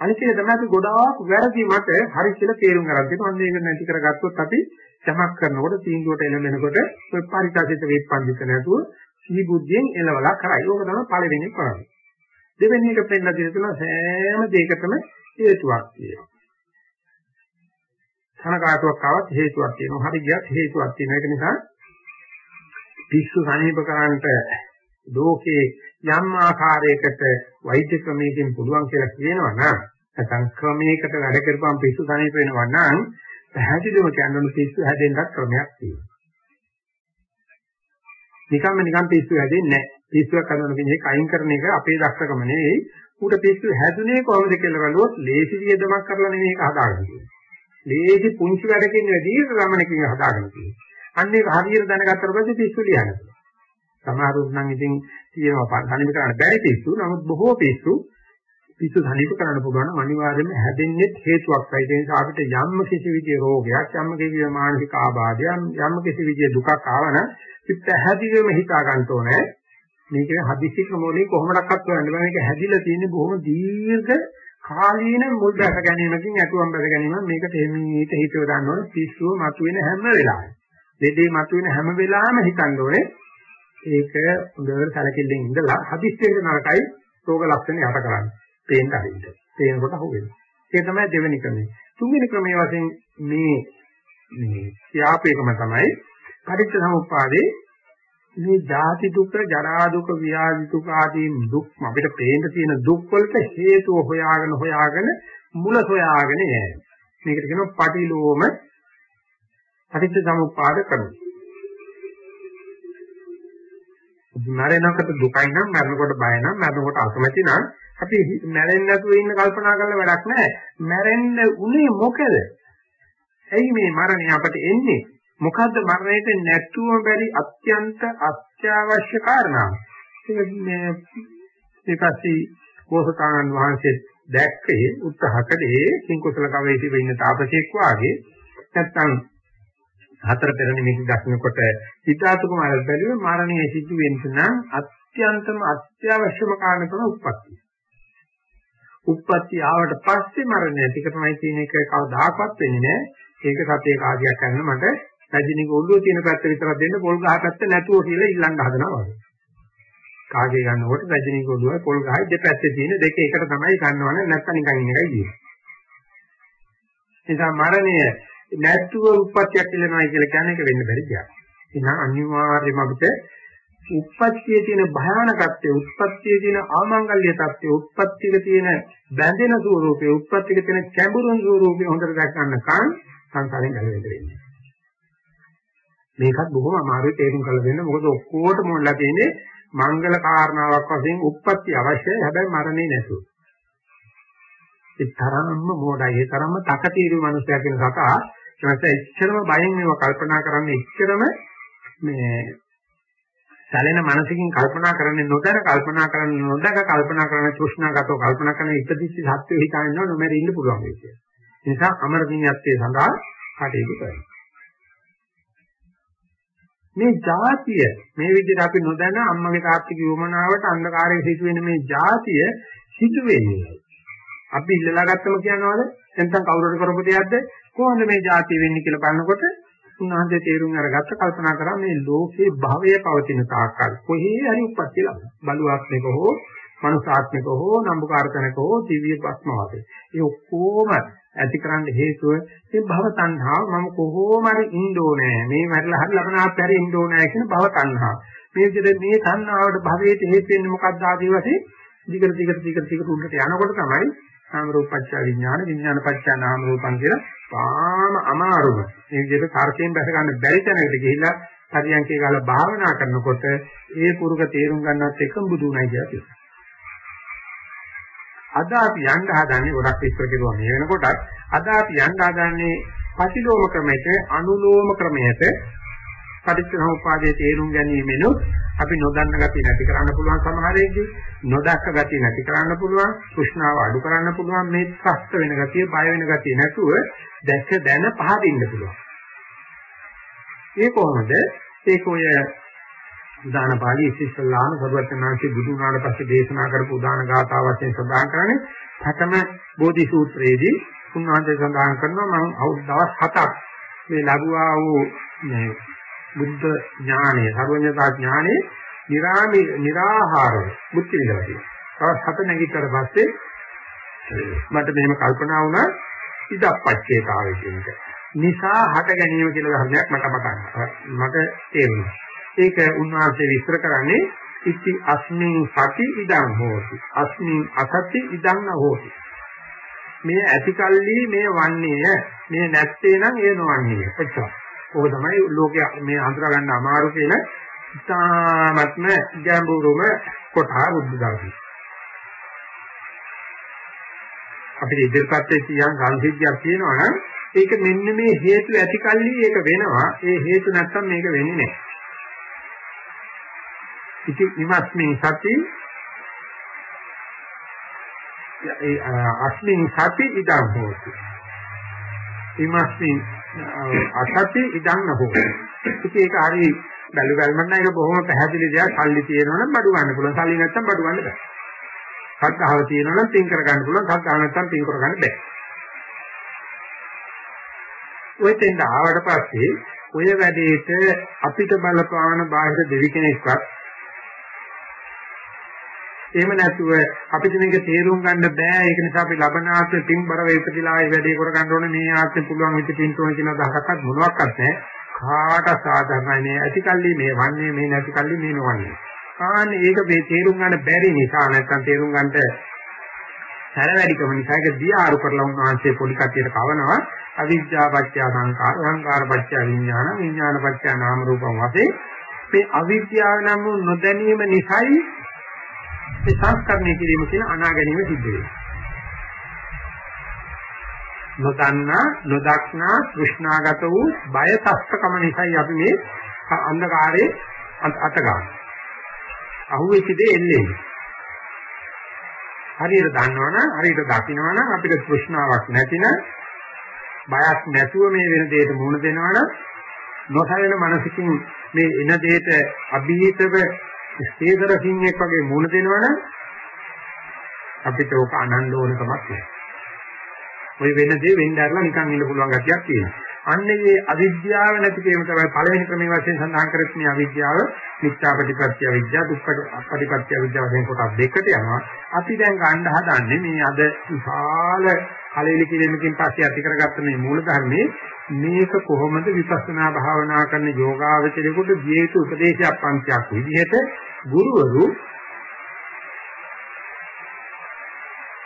අනිත් එක තමයි අපි ගොඩාක් වැරදි මත හරි කියලා තේරුම් ගන්න තියෙනවා. අන්න ඒක නැති කරගත්තොත් අපි යමක් කරනකොට තීන්දුවට එළඹෙනකොට ඔය පරිචාසිත වේප්පන්දිත නැතුව සිහි බුද්ධියෙන් එළවලා කරයි. ඕක තමයි පළවෙනි කරන්නේ. දෙවෙනි එක පෙන්නලා දෙන තුන සෑම දෙයකටම හේතුවක් තියෙනවා. සනකාටුවක් ආවත් හේතුවක් තියෙනවා. හරි ගියත් හේතුවක් තියෙනවා. ඒක නිසා පිස්සු සනීප කරන්නට ලෝකේ යම් ආකාරයකට වෛද්‍ය ක්‍රමයකින් පුළුවන් කියලා කියනවා නම් නැත්නම් ක්‍රමයකට වැඩ කරපුවම පිස්සු සනීප වෙනවා නම් පැහැදිලිව කියන්න පිස්සු හැදෙන්නත් ක්‍රමයක් තියෙනවා. නිකම්ම නිකම් පිස්සු හැදෙන්නේ නැහැ. පිස්සුවක් හදන කෙනෙක් අයින් කරන එක අපේ දක්ෂකම නෙවෙයි. ඌට පිස්සු හැදුනේ කොහොමද කියලා බලුවොත් ලේසි වියදමක් කරලා නෙවෙයි ඒක හදාගන්න තියෙන්නේ. ලේසි පුංචි වැඩකින් දීර්ඝ ගමනකින් හදාගන්න තියෙන්නේ. අන්න ඒක හරියට දැනගත්තට පස්සේ පිස්සු ලියන්න පුළුවන්. සමහරුත් නම් ඉතින් තියෙනවා තනියම කරන්න බැරි පිස්සු. නමුත් බොහෝ පිස්සු පිස්සු තනියම කරන්න පුළුවන් නම් අනිවාර්යයෙන්ම හැදෙන්නේ හේතුවක් වෙයි. ඒ නිසා අපිට යම් කිසි විදිහේ රෝගයක්, යම් කිසි මානසික ආබාධයක්, යම් කිසි විදිහේ දුකක් ආවන ඉත පැහැදිලිවම හිතා ගන්න ඕනේ. මේක හදිසි ක්‍රමවලින් කොහොමඩක්වත් හොයන්න බෑ. මේක හැදිලා තියෙන්නේ බොහොම දීර්ඝ කාලීන මුල් දැක ගැනීමකින් ඇතුම් බැස ගැනීම මේකට එමීට හිතව ගන්න ඕනේ පිස්සුව මතුවෙන හැම වෙලාවෙම. දෙදේ මතුවෙන හැම වෙලාවෙම හිතන්න ඕනේ ඒක හොඳට සැලකිල්ලෙන් ඉඳලා හදිස්සියෙන් නරකයි රෝග ලක්ෂණ යට කරන්නේ. පේන්න හරියට. පේනකොට අහුවෙනවා. ඒක තමයි දෙවෙනි ක්‍රමය. තුන්වෙනි ක්‍රමයේ වශයෙන් මේ මේ ත්‍යාපේකම තමයි පටිච්ච සමුප්පාදේ මේ ජාති දුක, ජරා දුක, ව්‍යාධි දුක ආදී දුක් අපිට පේන්න තියෙන දුක් වලට හේතුව හොයාගෙන හොයාගෙන මුල හොයාගෙන යෑම. මේකට කියනවා පටිලෝම පටිච්ච සමුප්පාද ක්‍රමය. මරණකට දුකයි නම් මරණකොට බය නම් මරණකොට අකමැති නම් අපි මැරෙන්නේ නැතුව ඉන්න කල්පනා කරලා වැඩක් නැහැ. මැරෙන්න උනේ මොකද? ඇයි මේ මරණය අපට එන්නේ? මොකද්ද මරණයට නැතුව බැරි අත්‍යන්ත අත්‍යවශ්‍ය කාරණාව? ඒක මේ ඊපස්සේ බෝසතාණන් වහන්සේ දැක්කේ උත්සාහකදී කිංකුසල කවේටි වෙන්න තාපසෙක් වාගේ නැත්තම් හතර පෙර නිමිති දක්නකොට සිතාතු කුමාරය බැලුවේ මරණය සිදු වෙන්න නම් අත්‍යන්තම අත්‍යවශ්‍යම කාරණා තමයි උප්පත්තිය. උප්පත්තිය ආවට පස්සේ මරණය ටික තමයි තියෙන එක කවදාකවත් වෙන්නේ නැහැ. ඒක සතිය කාර්යයක් කරන මට රජිනික ඔළුව තියෙන පැත්ත විතරක් දෙන්න පොල් ගහ පැත්ත නැතුව කියලා ඉල්ලන්න හදනවා වගේ. කාගේ ගන්නකොට රජිනික ඔළුවයි පොල් ගහයි දෙපැත්තේ තියෙන දෙක එකට තමයි ගන්නවනේ නැත්නම් නිකන් ඉන්න එකයි කියන්නේ. නිසා මරණය නැතුව උප්පත්තියක් ඉල්ලනවා කියලා කියන්නේ ඒක වෙන්න බැරි දෙයක්. එහෙනම් අනිවාර්යයෙන්ම අපිට උප්පත්තියේ තියෙන භයානකත්වය, උප්පත්තියේ තියෙන ආමංගල්‍ය තත්ත්වය, උප්පත්තියේ තියෙන බැඳෙන ස්වરૂපය, උප්පත්තියේ තියෙන කැඹුරුන් ස්වરૂපය හොඳට දැක ගන්නකන් සංසාරයෙන් ගැලවෙන්න වෙන්නේ. මේකත් බොහොම අමාරුයි තේරුම් කරලා දෙන්න. මොකද ඔක්කොටම මොනලා තියෙන්නේ මංගල කාරණාවක් වශයෙන් උප්පත්ති අවශ්‍යයි. හැබැයි මරණේ නැතුව. ඒ තරම්ම මොඩයි. ඒ තරම්ම තකතිරු මනුස්සයා කියන සතා ඊට එච්චරම බයෙන් මේව කල්පනා කරන්නේ එච්චරම මේ සැලෙන මනසකින් කල්පනා කරන්නේ නොදැන කල්පනා කරන්නේ නොදක කල්පනා කරන තෘෂ්ණාගතව කල්පනා කරන ඉපදිච්ච සත්‍යය හිතාගෙන නොමෙර ඉන්න පුළුවන් වෙයි කියන්නේ. ඒ නිසා අමරණීයත්වයේ සඳහා කටයුතු කරනවා. මේ જાතිය මේ විදිහට අපි නොදැන අම්මගේ තාත්තගේ යොමනාවට අන්ධකාරයේ සිට වෙන මේ જાතිය සිදු වෙන්නේ. අපි ඉල්ලලා ගත්තම කියනවාද? නැත්නම් කවුරුර කරපු දෙයක්ද? කොහොමද මේ જાතිය වෙන්නේ කියලා බලනකොට උන්වහන්සේ තේරුම් අරගත්ත කල්පනා කරා මේ ලෝකේ භවය පවතින තාක්කල් කොහේ හරි උප්පත්ති ලබන බලුවාත්මක හෝ මනුසාත්මක හෝ නම්බුකාර්තනක හෝ දිව්‍ය භක්ම වාසේ. ඒ ඔක්කොම ඇතිකරන්න හේතුව මේ භව තණ්හාව මම කොහොම හරි ඉන්න ඕනේ. මේ මරලා හරි ලබනාත් හැරි ඉන්න ඕනේ කියන භව තණ්හාව. මේ විදිහට මේ තණ්හාවට භවයට හේතු වෙන්නේ මොකක්ද ආදී වශයෙන් දිගට දිගට දිගට දිගට උඩට යනකොට තමයි නාම රූපච්ඡ විඥාන විඥානපච්ඡ නාම රූපං කියලා තාම අමාරුම මේ විදිහට තර්කයෙන් බැස ගන්න බැරි තැනකට ගිහිල්ලා පරියන්කේ ගාලා භාවනා කරනකොට ඒ පුරුක තේරුම් ගන්නත් එක බුදුුණයි කියලා කියනවා. අද අපි යන්න හදන්නේ ගොඩක් ඉස්සර කෙරුවා මේ වෙනකොටත් අද අපි යන්න හදන්නේ පටිලෝම ක්‍රමයට අනුලෝම ක්‍රමයට පටිච්චසමුප්පාදයේ තේරුම් ගැනීමෙනුත් අපි නොදන්න ගතිය නැති කරන්න පුළුවන් සමහරෙක්ගේ නොදක්ක ගතිය නැති කරන්න පුළුවන්. කුෂ්ණාව අඩු කරන්න පුළුවන්. මේ සස්ත වෙන ගතිය බය වෙන ගතිය නැතුව දැක දැන පහදින්න පුළුවන්. ඒ කොහොමද? ඒක ඔය උදාන පාළි ඉස්සෙල්ලාම සර්වඥාන්සේ බුදු වුණාට පස්සේ දේශනා කරපු උදාන ගාථා වශයෙන් සඳහන් කරන්නේ ප්‍රථම බෝධි සූත්‍රයේදී උන්වහන්සේ සඳහන් කරනවා මම අවුරුදු දවස් 7ක් මේ ලැබුවා වූ මේ බුද්ධ ඥානය, සර්වඥතා ඥානෙ නිරාමි නිරාහාරව බුද්ධ විඳලා තියෙනවා. තවත් හත නැගිටතර පස්සේ මට මෙහෙම කල්පනා වුණා ඉදප්පච්චේතාවය කියන එක. නිසා හට ගැනීම කියලා ධර්මයක් මට මතක් මට තේරුණා. ඒක උන්වහන්සේ විස්තර කරන්නේ ඉති අස්මින් සති ඉදං හෝති. අස්මින් අසති ඉදං හෝති. මේ ඇතිකල්ලි මේ වන්නේය. මේ නැත්තේ නම් ඒ නොවන්නේය. එච්චරයි. ඕක තමයි ලෝකයේ මේ හඳුනා ගන්න අමාරු කියන ඉතාමත්ම ගැඹුරුම කොටහ බුද්ධ ධර්මයි. අපිට ඉදිරිපත් වෙච්ච යම් සංසිද්ධියක් තියෙනවා නම් ඒක මෙන්න මේ හේතු ඇතිකල්ලි ඒක වෙනවා. ඒ හේතු නැත්තම් මේක වෙන්නේ නැහැ. ඉති ඉමස්මින් සති අස්මින් සති ඉදං හෝති. ඉමස්මින් අසති ඉදං නහෝ. ඉතින් ඒක හරි බැලු බැලමන්න ඒක බොහොම පැහැදිලි දෙයක්. සල්ලි තියෙනවනම් බඩු ගන්න පුළුවන්. සල්ලි නැත්තම් බඩු ගන්න බෑ. සත්‍තාව තියෙනවනම් පින් කර ගන්න පුළුවන්. සත්‍තාව නැත්තම් පින් කර ගන්න බෑ. ඔය තෙන්ද ආවට පස්සේ ඔය වැඩේට අපිට බලපාන බාහිර දෙවි කෙනෙක්වත් එහෙම නැතුව අපිට මේක තේරුම් ගන්න බෑ. ඒක නිසා අපි ලබන ආත්මෙ පින්බර වේපතිලා ඒ වැඩේ කර ගන්න ඕනේ. මේ ආත්මෙ පුළුවන් විදිහට පින් තෝරන කියන දහකටත් මොනවත් නැහැ. කාට සාධාරණයි ඇතිකල්ලි මේ වන්නේ මේ නැතිකල්ලි මේ නොවන්නේ. ආන්නේ ඒක මේ තේරුම් ගන්න බැරි නිසා නැත්තම් තේරුම් ගන්නට සැර වැඩිකම නිසා ඒක දියාරු කරලා උන්වහන්සේ පොඩි කටියට කවනවා. අවිද්‍යා පත්‍ය සංකාර සංකාර පත්‍ය විඥාන විඥාන පත්‍ය නාම රූපං වශයෙන්. මේ අවිද්‍යාව නම් නොදැනීම නිසායි ඒ සංස්කරණය කිරීම කියන අනා ගැනීම සිද්ධ වෙනවා. නොදන්නා නොදක්නා තෘෂ්ණාගත වූ බය තස්කම නිසායි අපි මේ අන්ධකාරයේ අත ගන්න. අහුවෙච්ච දේ එන්නේ. හරියට දන්නවනම් හරියට දකින්නවනම් අපිට තෘෂ්ණාවක් නැතිනම් බයක් නැතුව මේ වෙන දෙයට මුහුණ දෙනවනම් නොසැලෙන මනසකින් මේ එන දෙයට අභීතව ස්ථේතර සිංහෙක් වගේ මුණ දෙනවනම් අපිට ඕක අනන්න ඕන කමක් නැහැ. ওই වෙන දේ වෙන්න ඇරලා නිකන් ඉන්න පුළුවන් ගතියක් තියෙනවා. අන්නේ අවිද්‍යාව නැති කේම තමයි පළවෙනි ක්‍රමයේ වශයෙන් සඳහන් කරත් මේ අවිද්‍යාව මිත්‍යා ප්‍රතිපත්‍ය අවිද්‍යාව දුක්ඛ ප්‍රතිපත්‍ය අවිද්‍යාව වශයෙන් කොටස් දෙකට යනවා. අපි දැන් ගන්න හදන්නේ මේ අද විශාල කලෙලි කිරීමකින් පස්සේ ඇති කරගත්ත මේ මූල ධර්මයේ මේක කොහොමද විපස්සනා භාවනා කරන යෝගාවචරයෙකුට දිය යුතු උපදේශයක් පන්තියක් විදිහට ගුරුවරු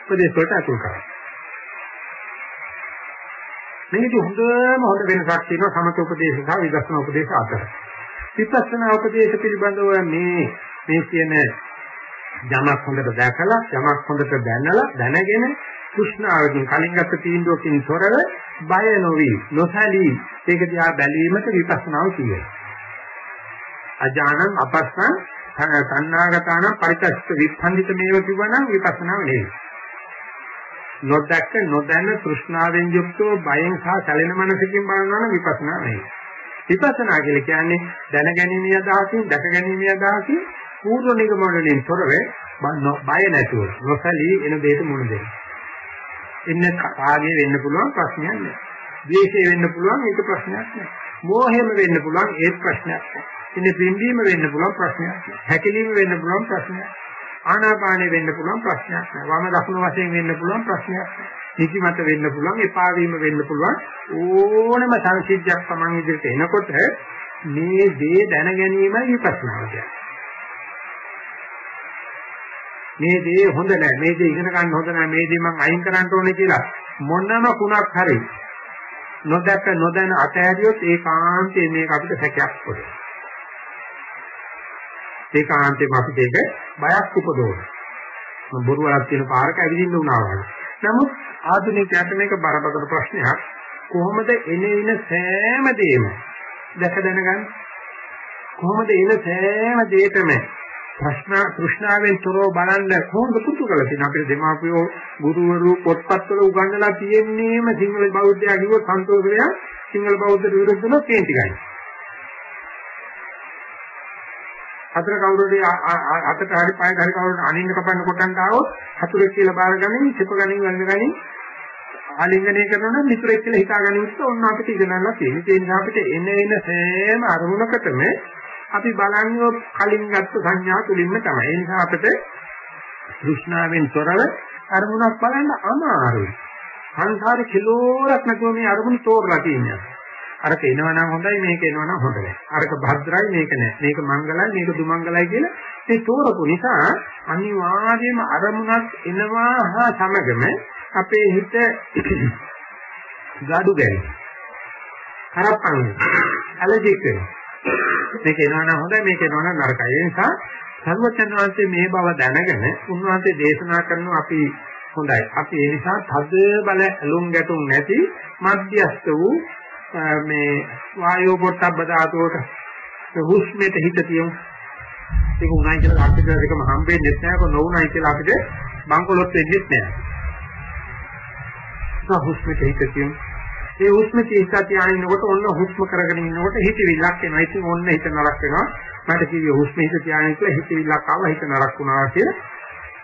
උපදේශ වලට අතුල් කරනවා. මේකේ හොඳම හොඳ වෙනසක් තියෙනවා සමත උපදේශ සහ විදර්ශනා උපදේශ අතර. විපස්සනා උපදේශ පිළිබඳව මේ මේ කියන යමක් හොඳට දැකලා යමක් හොඳට දැනලා දැනගෙන කුෂ්ණාවකින් කලින් ගත්ත තීන්දුවකින් තොරව බය නොවි නොසැලී ඒක දිහා බැලීමට විපස්සනාව කියනවා. අජානං අපස්සං තණ්හාගතාන පරිත්‍ස්ත විපන්දිත මේව කිව්වනම් විපස්සනාව නෙවෙයි. නොදැක්ක නොදැන තෘෂ්ණාවෙන් යුක්තව බයෙන් සහ සැලෙන මනසකින් බලනවා නම් විපස්සනා නෙවෙයි. විපස්සනා කියලා කියන්නේ දැනගැනීමේ අදහසින් දැකගැනීමේ අදහසින් පූර්ව නිගමනවලින් තොරව බය නැතුව නොසැලී එන දෙයට මුහුණ දෙන්න. එන්න කාගේ වෙන්න පුළුවන් ප්‍රශ්නයක් නෑ. ද්වේෂය වෙන්න පුළුවන් ඒක ප්‍රශ්නයක් නෑ. මෝහයම වෙන්න පුළුවන් ඒත් ප්‍රශ්නයක් නෑ. ඉන්නේ පිම්බීම වෙන්න පුළුවන් ප්‍රශ්නයක් නෑ. හැකිලිම වෙන්න පුළුවන් ප්‍රශ්නයක්. ආනාපානෙ වෙන්න පුළුවන් ප්‍රශ්නයක් නෑ. වම දකුණු වශයෙන් වෙන්න පුළුවන් ප්‍රශ්නයක් නෑ. නිදිමත වෙන්න පුළුවන්, එපා වීම වෙන්න පුළුවන්. ඕනම සංසිද්ධියක් Taman ඉදිරියට එනකොට මේ දේ දැන ගැනීමයි විපස්සනා කියන්නේ. මේ දේ හොඳ නැහැ මේ දේ ඉගෙන ගන්න හොඳ නැහැ මේ දේ මම අයින් කරන්න ඕනේ කියලා මොනම කුණක් හරි නොදැක නොදැන අතහැරියොත් ඒකාන්තයෙන් මේක අපිට සැකයක් පොද. ඒකාන්තයෙන් අපිට ඒක බයක් උපදවන. බොරු වලක් තියෙන පාරක ඇවිදින්න උනා වගේ. නමුත් ආධුනිකයට මේක බරපතල ප්‍රශ්නයක්. කොහොමද එනේ එන සෑම දෙයක්ම දැක දැනගන්නේ? කොහොමද එන සෑම දෙයකම ප්‍රශ්න තෘෂ්ණාවෙන් තොරව බලන්න කොහොමද පුතු කරලා තියෙන අපේ දෙමාපියෝ ගුරුවරු පොත්පත්වල උගන්වලා තියෙන්නේම සිංහල බෞද්ධයා කිව්වොත් සන්තෝෂය සිංහල බෞද්ධ විරුද්ධව කේන්ති ගන්න. හතර කවුරුද අතට හරි පහට හරි කවුරුද අනින්න කපන්න කොටන්න ආවොත් හතුරෙක් කියලා බාරගන්නේ සිප ගනින් වංගගනින් ආලිංගනය කරනවා නම් මිතුරෙක් කියලා හිතාගනින්න ඕන අපිට ඉගෙනලා තියෙන. ඒ නිසා අපිට එන එන සෑම අරමුණකටම අපි බලන්නේ කලින් ගත්ත සංඥා තුලින්ම තමයි. ඒ නිසා අපිට કૃષ્ණාවෙන් තොරව අරමුණක් බලන්න අමාරුයි. සංසාරේ කිලෝරක් නැතුව මේ අරමුණ තෝරලා තියෙනවා. අරක එනවනම් හොඳයි මේක එනවනම් හොඳ නැහැ. අරක භද්‍රයි මේක නැහැ. මේක මංගලයි මේක දුමංගලයි කියලා මේ තෝරපු නිසා අනිවාර්යයෙන්ම අරමුණක් එනවා හා සමගම අපේ හිත [COUGHS] gadu ගැනීම. කරප්පන් ඇලර්ජික් වෙනවා. මේක එනවනම් හොඳයි මේක එනවනම් නරකයි. ඒ නිසා සර්වචන් වහන්සේ මේ බව දැනගෙන උන්වහන්සේ දේශනා කරන අපි හොඳයි. අපි ඒ නිසා තද බල ඇලුම් ගැටුම් නැති මධ්‍යස්ත වූ මේ වායෝ පොට්ටබ්බ ධාතුවට හුස්මෙට හිත තියමු. ඒක උනායි කියලා අපිට ඒකම හම්බෙන්නේ නැහැ. කො නොඋනායි කියලා අපිට බංකොලොත් වෙන්නේ නැහැ. හුස්මෙට හිත තියමු. ඒ හුස්ම තීස්සා තියානිනකොට ඔන්න හුස්ම කරගෙන ඉන්නකොට හිතවිල්ලක් එනවා. ඉතින් ඔන්න හිත නරක වෙනවා. මට කිව්වේ හුස්ම හිත තියාගෙන කියලා හිතවිල්ලක් ආවා හිත නරක වුණා කියලා.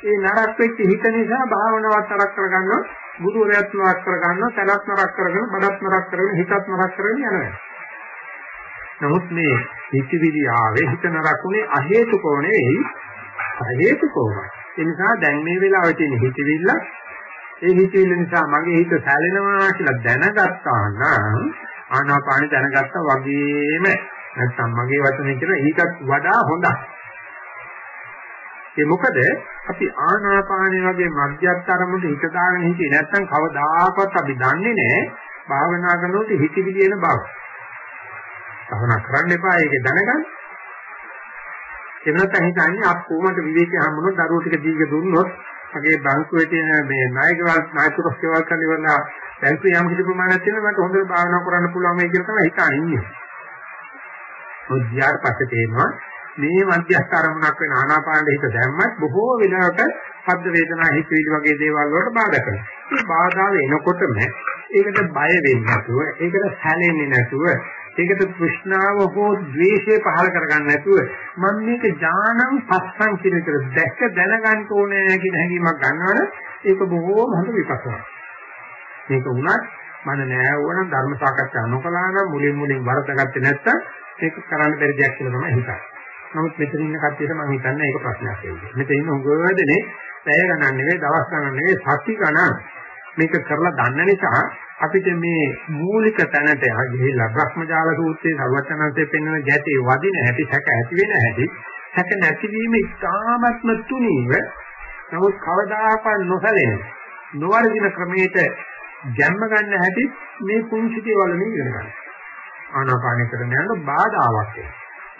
ඒ නරක වෙච්ච හිත නිසා භාවනාවත් නරක කරගන්නවා. බුදුරයත් නරක කරගන්නවා. තලත් නරක කරගෙන, බඩත් නරක කරගෙන, හිතත් නරක කරගෙන යනවා. නමුත් මේ හිතවිලි ආවේ හිත නරකුනේ අහේතුකෝ නෙවෙයි. අහේතුකෝමයි. ඒ නිසා දැන් මේ වෙලාවේ තියෙන හිතවිල්ල ඒ හිතවිල්ල නිසා මගේ හිත සැලෙනවා කියලා දැනගත්තා නම් ආනාපාන දැනගත්තා වගේම නැත්නම් මගේ වචනේ කියන ඊටත් වඩා හොඳයි. ඒ මොකද අපි ආනාපානේ වගේ මධ්‍යස්ථ අරමුණට හිත දාගෙන හිටියේ නැත්නම් කවදාකවත් අපි දන්නේ නැහැ භාවනා කරනකොට හිතවිලි එන බව. භාවනා කරන්න එපා ඒක දැනගන්න. ඒ වෙනත් හිතන්නේ අප කොහොමද විවේකී හම්බුනොත් දරුවෝ ටික දීග දුන්නොත් මගේ බැංකුවේ තියෙන මේ නායකවල් නායකතුරු සේවා කරන ඉවරලා බැංකුවේ යම් කිසි ප්‍රමාණයක් තියෙනවා මට හොඳට භාවනා කරන්න පුළුවන් මේ කියලා තමයි හිතන්නේ ඉන්නේ. මුද්‍යාර පස්සේ තේනවා මේ මධ්‍යස්ථ අරමුණක් වෙන ආනාපානෙ හිත දැම්මත් බොහෝ වෙලාවට ශබ්ද වේදනා හිතවිලි වගේ දේවල් වලට බාධා කරනවා. මේ බාධා වෙනකොටම ඒකට බය වෙන්නේ නැතුව, ඒකට සැලෙන්නේ නැතුව, ඒකට තෘෂ්ණාව හෝ ද්වේෂය පහල කරගන්න නැතුව මම මේක ඥානං පස්සං කියන එක දැක දැනගන්න ඕනේ කියන හැඟීමක් ගන්නවනේ ඒක බොහෝම හොඳ විපස්සනා. මේක වුණත් මම නෑ වුණා ධර්ම සාකච්ඡා නොකළා නම් මුලින් මුලින් වරදගත්තේ නැත්තම් ඒක කරන්න බැරි දෙයක් කියලා තමයි හිතන්නේ. නමුත් මෙතන ඉන්න කට්ටියට මම හිතන්නේ ඒක ප්‍රශ්නයක් කියලා. මෙතන ඉන්න උගවදනේ පැය ගණන් නෙවෙයි දවස් ගණන් නෙවෙයි සති ගණන් මේක කරලා දන්න නිසා අපිට මේ මූලික තැනට ගිහිල්ලා බ්‍රහ්මජාල සූත්‍රයේ සර්වචනන්සේ පෙන්වන ගැටේ වදින හැටි සැක ඇති වෙන හැටි සැක නැතිවීම ඉතාමත්ම තුනීව නමුත් කවදාකවත් නොසැලෙන නොවර්ධින ක්‍රමයට ජන්ම ගන්න හැටි මේ පුංචි දේවල් වලින් ඉගෙන ගන්න. ආනාපාන කරන යන බාධාවක්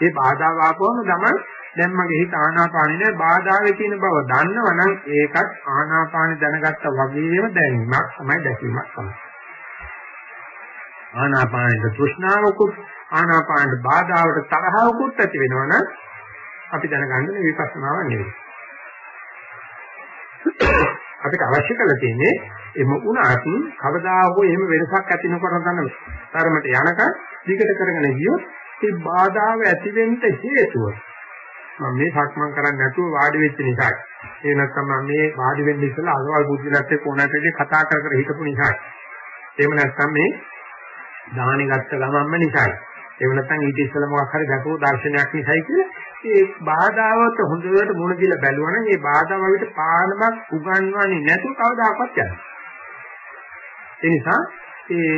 ඒ බාධාව ආපුවම තමයි දැන් මගේ හිත ආනාපානෙ නෑ බාධාවේ තියෙන බව දන්නවනම් ඒකත් ආනාපාන දැනගත්ත වගේම දැනීමක් තමයි දැකීමක් තමයි. ආනාපානෙට තෘෂ්ණාවකුත් ආනාපානට බාධාවට තරහවකුත් ඇති වෙනවනම් අපි දැනගන්න විපස්සනාව නෙවෙයි. අපිට අවශ්‍ය කරලා තියෙන්නේ එම උනාත් කවදා හෝ එහෙම වෙනසක් ඇති නොකරන ගන්න තරමට යනකම් දිගට කරගෙන ගියොත් ඒ බාධාව ඇති වෙන්න හේතුව මම මේ සක්මන් කරන්නේ නැතුව වාඩි වෙච්ච නිසායි. ඒ නැත්නම් මම මේ වාඩි වෙන්න ඉස්සෙල්ලා අසවල් බුද්ධිලත් එක්ක ඕනෑමදී කතා කර කර හිටපු නිසායි. එහෙම නැත්නම් මේ දාහනේ ගත්ත ගමන්ම නිසායි. එහෙම නැත්නම් ඊට ඉස්සෙල්ලා මොකක් හරි දැකෝ දර්ශනයක් නිසායි කියලා ඒ බාධාවට හොඳට මුණ දීලා බැලුවනම් ඒ බාධාව අපිට පාඩමක් උගන්වන්නේ නැතුව කවදාකවත් යන්නේ. ඒ නිසා ඒ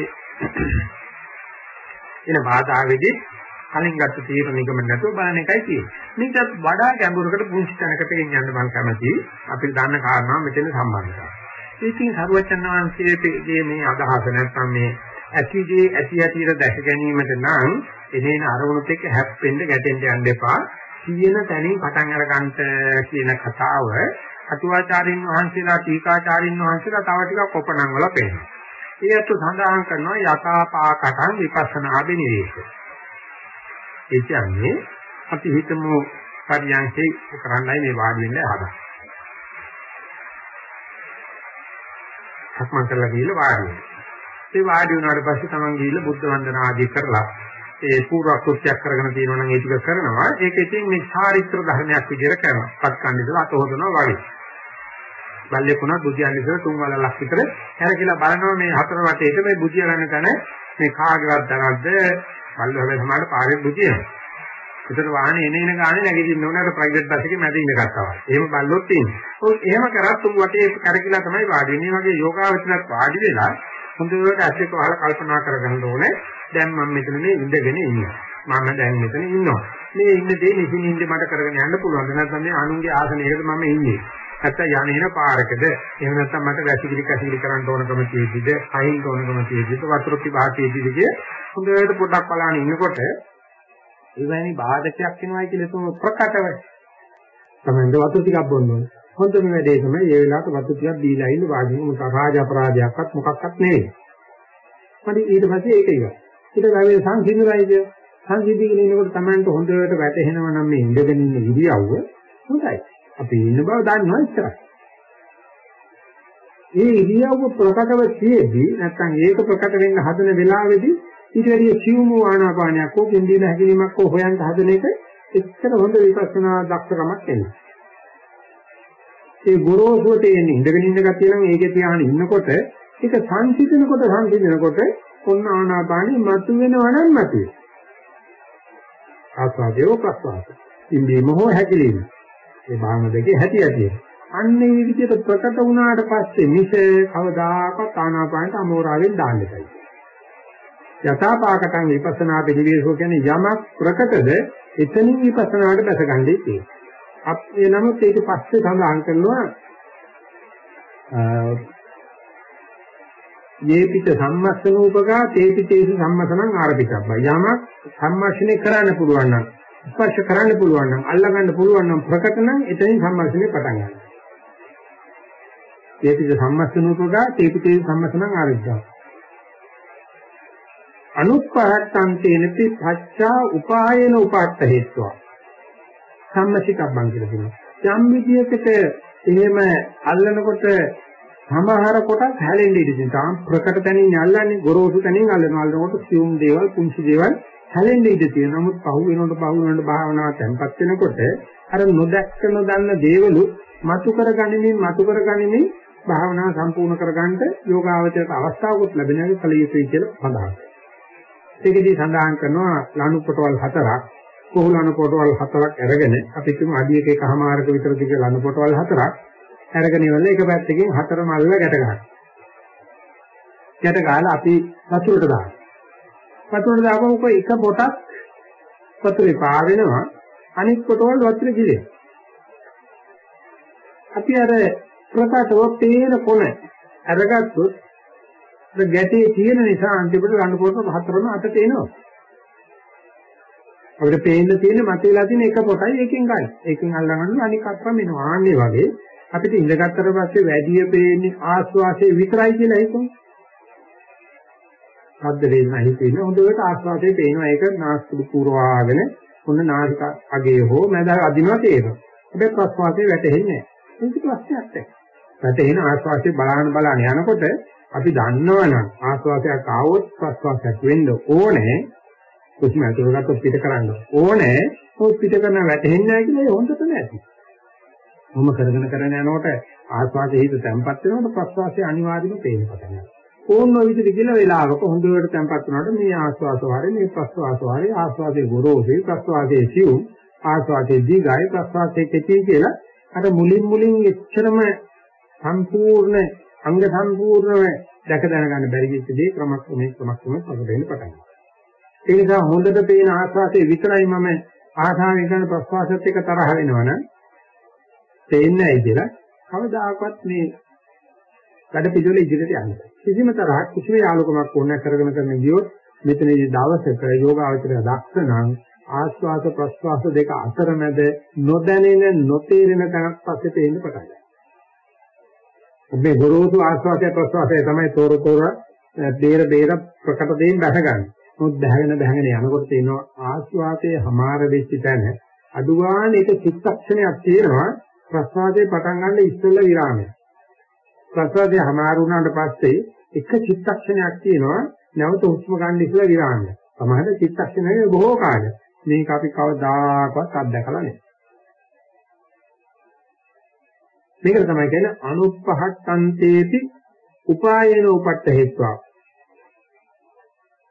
එන බාධාවේදී කලින් ගත්ත තීරණ නිගමන නැතුව බලන එකයි තියෙන්නේ. මේකත් වඩා ගැඹුරකට පුංචි තැනකට ගෙනියන්න මම කැමතියි. අපිට දන්න කාරණා මෙතන සම්බන්ධයි. ඉතින් සරුවචන් වහන්සේගේ මේ අදහස නැත්නම් මේ ඇතිදී ඇති ඇතිට දැක ගැනීමට නම් එනේන අරමුණුත් එක්ක හැප්පෙන්න ගැටෙන්න යන්න එපා. කියන තැනින් පටන් අරගන්න කියන කතාව අතුවාචාරින් වහන්සේලා ටීකාචාරින් වහන්සේලා තව ටිකක් කොපණම් වල පේනවා. ඒත් සඳහන් කරනවා යථාපාකටං විපස්සනා බිනිවේෂ. ඒ කියන්නේ අපි හිතමු පරියන්සේ කරන්නයි මේ වාඩි වෙන්නේ හදා. සක්මන් කරලා ගිහලා වාඩි වෙනවා. ඒ වාඩි වුණාට පස්සේ තමන් ගිහලා බුද්ධ වන්දනා ආදී කරලා ඒ පූර්ව කෘත්‍යයක් කරගෙන තියෙනවා නම් ඒ ටික කරනවා. ඒක ඉතින් මේ චාරිත්‍ර ධර්මයක් විදිහට කරනවා. පත් කන්නේ අත හොදනවා වගේ. බල්ලෙක් වුණා බුදියන් ඉස්සර තුන් වලක් විතර හැරකිලා බලනවා මේ හතර වටේට මේ බුදිය ගන්න තැන මේ කාගේවත් දනක්ද බල්ල හැබැයි සමාන පාරේ බුදිය. ඒතර වාහනේ එන එන ගානේ නැගිටින්න ඕනේ අර ප්‍රයිවට් බස් එකේ මැද ඉඳ ගත්තා වගේ. එහෙම බල්ලොත් තියෙනවා. ඔය එහෙම කරත් තුන් වටේ කරකිලා තමයි වාඩි වෙන්නේ. වගේ යෝගාවචරත් වාඩි වෙලා හොඳට ඇස් එක වහලා කල්පනා කරගන්න ඕනේ. දැන් මම මෙතන මේ ඉඳගෙන ඉන්නවා. මම දැන් මෙතන ඉන්නවා. මේ ඉන්න දේ නිසින්ින්ද මට කරගෙන යන්න පුළුවන්. නැත්නම් මේ අනුන්ගේ ආසනයකට මම ඉන්නේ. නැත්නම් යන්නේන පාරකද? එහෙම නැත්නම් මට වැසිකිලි කැසිකිලි කරන්න ඕනකම තියෙද්දිද? අයින් ඕනකම තියෙද්දිද? වතුර පිබාතියෙද්දිද කිය? හොඳට පොඩක් බලන්න ඉන්නකොට එවැනි බාධකයක් වෙනවයි කියලා තුම ප්‍රකටව. තමයි වතුර ටිකක් බොන්න ඕනේ. හොඳම වැඩේ තමයි මේ වෙලාවට වතුර ටිකක් දීලා ඉන්න වාදිනු මොකක් රාජ අපරාධයක්වත් මොකක්වත් නෙවෙයි. මට ඊට පස්සේ ඒක ඉවරයි. ඊට පස්සේ සංසිඳුරයිද සංසිඳීගෙන ඉන්නකොට Tamanට හොඳට වැටහෙනවා නම් මේ ඉඳගෙන ඉන්න ඉරියව්ව හොඳයි අපි ඉන්න බව දන්නවා ඉතරයි. ඒ ඉරියව්ව ප්‍රකටව තියේදී නැත්නම් ඒක ප්‍රකට වෙන්න හදන වෙලාවේදී ඊට වැඩි සියුම් ආනාපානයක් හෝ පින්දීන හැකිරීමක් හෝ හොයන්න හදන එක එච්චර හොඳ විපස්සනා දක්ෂකමක් එන්නේ. ඒ ගොරෝසුවට එන්නේ ඉඳගෙන ඉන්න ගතිය නම් ඒකේ තියාගෙන ඉන්නකොට ඒක සංසිඳනකොට සංසිඳනකොට ඔන්න ආනාපානෙ මතු වෙනව නම් මතුවේ. ආස්වාදයේ ප්‍රස්වාද. ඉන්දීම හෝ හැකිරීම. ඒ භාවන දෙකේ හැටි ඇති. අන්නේ මේ විදිහට ප්‍රකට වුණාට පස්සේ මිස කවදාකවත් ආනාපානට අමෝරාවෙන් දාන්න එපයි. යථාපාකටන් විපස්සනා පිළිවිසෝ කියන්නේ යමක් ප්‍රකටද එතනින් විපස්සනාට බැසගන්නේ තියෙනවා. අපේ නමුත් ඒක පස්සේ සඳහන් කරනවා මේ පිට සම්මස්සන උපකා තේ පිටේසු සම්මසනං ආරපිතබ්බ යමක් සම්මර්ෂණය කරන්න පුළුවන් නම් ස්පර්ශ කරන්න පුළුවන් නම් අල්ලා ගන්න පුළුවන් නම් ප්‍රකට නම් එතනින් සම්මර්ෂණය පටන් ගන්නවා. ඒ පිට සම්මස්තනෝපගා තේපිතේ සම්මස්තනං ආරද්ධා. අනුපහත්තන්තේනපි පච්චා උපායන උපාත්ත හේත්වා. සම්මසිකබ්බන් කියලා කියනවා. යම් විදියකට එහෙම අල්ලනකොට සමහර කොටස් හැලෙන්න ඉඩ තියෙනවා. ප්‍රකට තැනින් අල්ලන්නේ ගොරෝසු තැනින් අල්ලනවා. අල්ලනකොට සියුම් දේවල්, කුංචි දේවල් හැලෙන්න ඉඩ තියෙනවා. නමුත් පහු වෙනකොට පහු වෙනකොට භාවනාව තැම්පත් වෙනකොට අර නොදැක්ක නොදන්න දේවලු මතු කරගනිමින් මතු කරගනිමින් භාවනාව සම්පූර්ණ කරගන්න යෝගාවචරයට අවස්ථාවකුත් ලැබෙනවා කල යුතුයි කියලා සඳහන්. ඒකදී සඳහන් කරනවා ලණු කොටවල් හතරක් කොහොලණු කොටවල් හතරක් අරගෙන අපි තුමු අඩි එකකමාරක විතර දිග ලණු කොටවල් හතරක් අරගෙන ඉවරලා එක පැත්තකින් හතර මල්ල ගැට ගන්නවා. ගැට ගහලා අපි වතුරට දානවා. වතුරට දාපුවම කොයි එක පොටක් වතුරේ පා වෙනවා අනිත් කොටවල් වතුරේ ගිලෙනවා. අපි අර ප්‍රකටව පේන කොන අරගත්තොත් ඒ ගැටේ තියෙන නිසා අන්තිමට ගන්න කොට හතරම අතට එනවා. අපිට පේන්න තියෙන මතේලා තියෙන එක පොටයි එකෙන් ගන්න. එකෙන් අල්ලගන්න අනික අත්පම් එනවා. ආන්නේ වගේ අපිට ඉඳගත්තට පස්සේ වැඩි පේන්නේ ආස්වාසේ විතරයි කියලා හිතමු. ශබ්ද වේදනා හිතෙන්න හොඳට ආස්වාදයේ පේනවා ඒක නාස්පුඩු පුරවාගෙන මොන නාසික අගේ හෝ මැද අදිනවා තේරෙනවා. හැබැයි ප්‍රස්වාසයේ වැටෙන්නේ නැහැ. ඒක ප්‍රශ්නයක් නැහැ. වැටෙන ආස්වාදයේ බලන බලන යනකොට අපි දන්නවනම් ආස්වාදයක් ආවොත් ප්‍රස්වාසයක් වෙන්න ඕනේ. කුස්ම ඇතුළකට පිට කරන්න ඕනේ. ඔය පිට කරන වැටෙන්නේ නැහැ කියලා හොඳට නැති. මොම කරගෙන කරගෙන යනකොට ආස්වාදයේ හිත තැම්පත් වෙනකොට ප්‍රස්වාසයේ අනිවාර්යම පේන්න පටන් ගන්නවා. ඕන විදිහට කියලා වෙලාවක හොඳට තැම්පත් වුණාට මේ ආස්වාස වාරේ මේ ප්‍රස්වාස වාරේ ආස්වාදයේ ගොරෝසුයි ප්‍රස්වාසයේ සිව් ආස්වාදයේ දීගයි ප්‍රස්වාසයේ කෙටි කියලා අර මුලින් මුලින් එච්චරම සම්පූර්ණ අංග සම්පූර්ණව දැක දැනගන්න බැරි වෙච්ච දේ ක්‍රමක්‍රමයෙන් ක්‍රමක්‍රමයෙන් පසු වෙන්න පටන් ගන්නවා. ඒ නිසා හොඳට පේන ආස්වාසේ විතරයි මම ආසාවෙන් කරන ප්‍රස්වාසයත් එක්ක තරහ වෙනවනම් තේන්නේ නැහැ කියලා කවදාකවත් මේ වැඩ පිළිවෙල ඉදිරියට යන්නේ. කිසිම තරහක් කිසිම යාලුකමක් ඕනෑ කරගෙන කරන ගියොත් මෙතනදී දවසක යෝගාවචරය දක්ෂ නම් ආස්වාස ප්‍රස්වාස දෙක අතරමැද නොදැනෙන නොතේරෙන තැනක් පස්සේ පේන්න පටන් ගන්නවා. ඔබේ ගොරෝසු ආස්වාසය ප්‍රස්වාසය තමයි තොර තොර බේර බේර ප්‍රකට දෙයින් බැසගන්නේ. මොකද බැහැගෙන බැහැගෙන යනකොට තියෙනවා ආස්වාදයේ හමාර වෙච්ච තැන අදුගාන එක චිත්තක්ෂණයක් තියෙනවා ප්‍රස්වාදයේ පටන් ගන්න ඉස්සෙල්ලා විරාමය. ප්‍රස්වාදයේ හමාර වුණාට පස්සේ එක චිත්තක්ෂණයක් තියෙනවා නැවත හුස්ම ගන්න ඉස්සෙල්ලා විරාමය. සමහර චිත්තක්ෂණයේ බොහෝ කාලය. මේක අපි කවදාකවත් අත්දැකලා නැහැ. මේක තමයි කියන්නේ අනුප්පහත්තන්තේති උපායන උපට්ඨ හේත්වා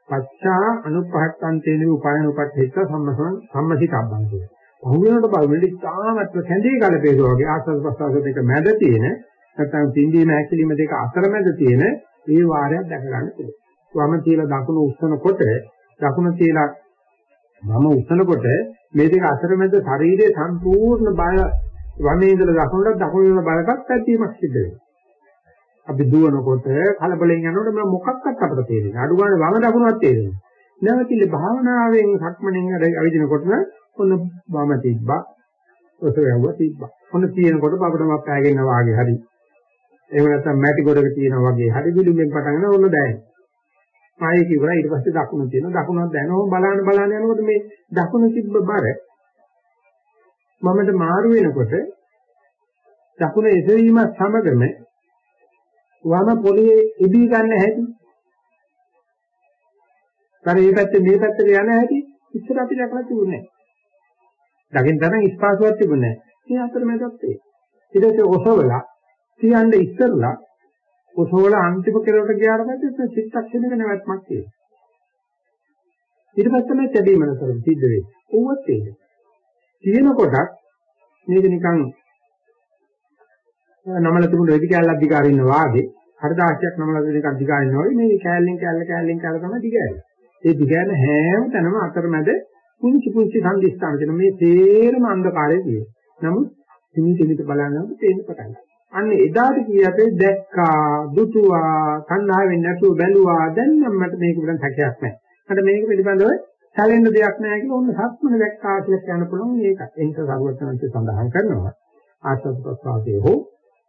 පච්චා අනුපහත්තන්තේන උපායන උපට්ඨ සම්මසං සම්මසිතබ්බං කියන. පහුවෙනකොට බලන්නේ තාමත් කැඳේ ගලපේසෝ වගේ ආස්වාද ප්‍රසආස දෙක මැද තියෙන නැත්නම් තින්දීම හැකිලිම දෙක අතර මැද තියෙන ඒ වාරයක් දැක ගන්න පුළුවන්. වම තියලා දකුණු උස්සනකොට දකුණ තියලා වම උස්සනකොට මේ දෙක අතර මැද ශරීරයේ සම්පූර්ණ බය වමේ ඉඳලා දකුණට දකුණේ ඉඳලා බලකට පැතීමක් සිද්ධ වෙනවා. අපි දුවනකොට කලබලෙන් යනකොට මම මොකක්වත් අපිට තේරෙන්නේ. අඩු ගන්න වම දකුණක් තේරෙන්නේ. නැවතිලි භාවනාවෙන් සක්මණෙන් අවිදිනකොට ඔන්න වම තිබ්බා. ඔසවුව තිබ්බා. ඔන්න තියෙනකොට බබඩමක් පෑගෙන වාගේ හරි. එහෙම නැත්නම් මැටි ගොඩක තියෙනා වගේ හරි බිලුමෙන් පටන් ගන්න ඔන්න දැනෙනවා. ආයේ කිව්වලා ඊට පස්සේ දකුණ තියෙනවා. දකුණක් දැනවම බලන්න බලන්න යනකොට මේ දකුණ තිබ්බ බර මමද මාරු වෙනකොට දකුණ එසවීම සමගම වම පොළවේ ඉදී ගන්න හැටි. කර මේ පැත්තේ මේ පැත්තට යන හැටි ඉස්සර අපි දැකලා තිබුණේ නැහැ. දකින් තරම් ස්පාසුවක් තිබුණේ නැහැ. මේ අතරමැදත් ඒ. ඊට පස්සේ ඔසවලා තියන්න ඉස්සරලා ඔසවලා අන්තිම කෙරවට ගියාට පස්සේ චිත්තක්ෂණයක නැවැත්මක් තියෙනවා. ඊට පස්සේ තමයි ලැබීම නතර සිද්ධ වෙන්නේ. ඕවත් ඒක. තියෙනකොට මේක නිකන් නමල තිබුණ වෙදි කැලක් දිගාරින්න වාගේ හරදාසියක් නමල දෙකක් දිගාරින්න වගේ මේ කැලෙන් කැල්ල කැලෙන් කැල්ල තමයි දිගාරන්නේ. ඒ දිගාරන හැම තැනම අතරමැද පුංචි පුංචි සංදිස්ථාන තියෙන මේ තේරම අන්ධකාරයේ තියෙන. නමුත් හිමි හිමිට බලනකොට තේින්න පටන් ගන්නවා. අන්න එදාට කිය අපේ දැක්කා, දුටුවා, කන්නාවෙන් නැතුව බැලුවා. දැන් නම් මට මේක පිළිබඳ හැකියාවක් නැහැ. මට මේක පිළිබඳව සැලෙන්න දෙයක් නැහැ කියලා ඔන්න සත්මන දැක්කා කියලා කියන්න පුළුවන් මේක. එනික සරුවචනන්සේ සඳහන් කරනවා. ආසත් ප්‍රසාදේ හෝ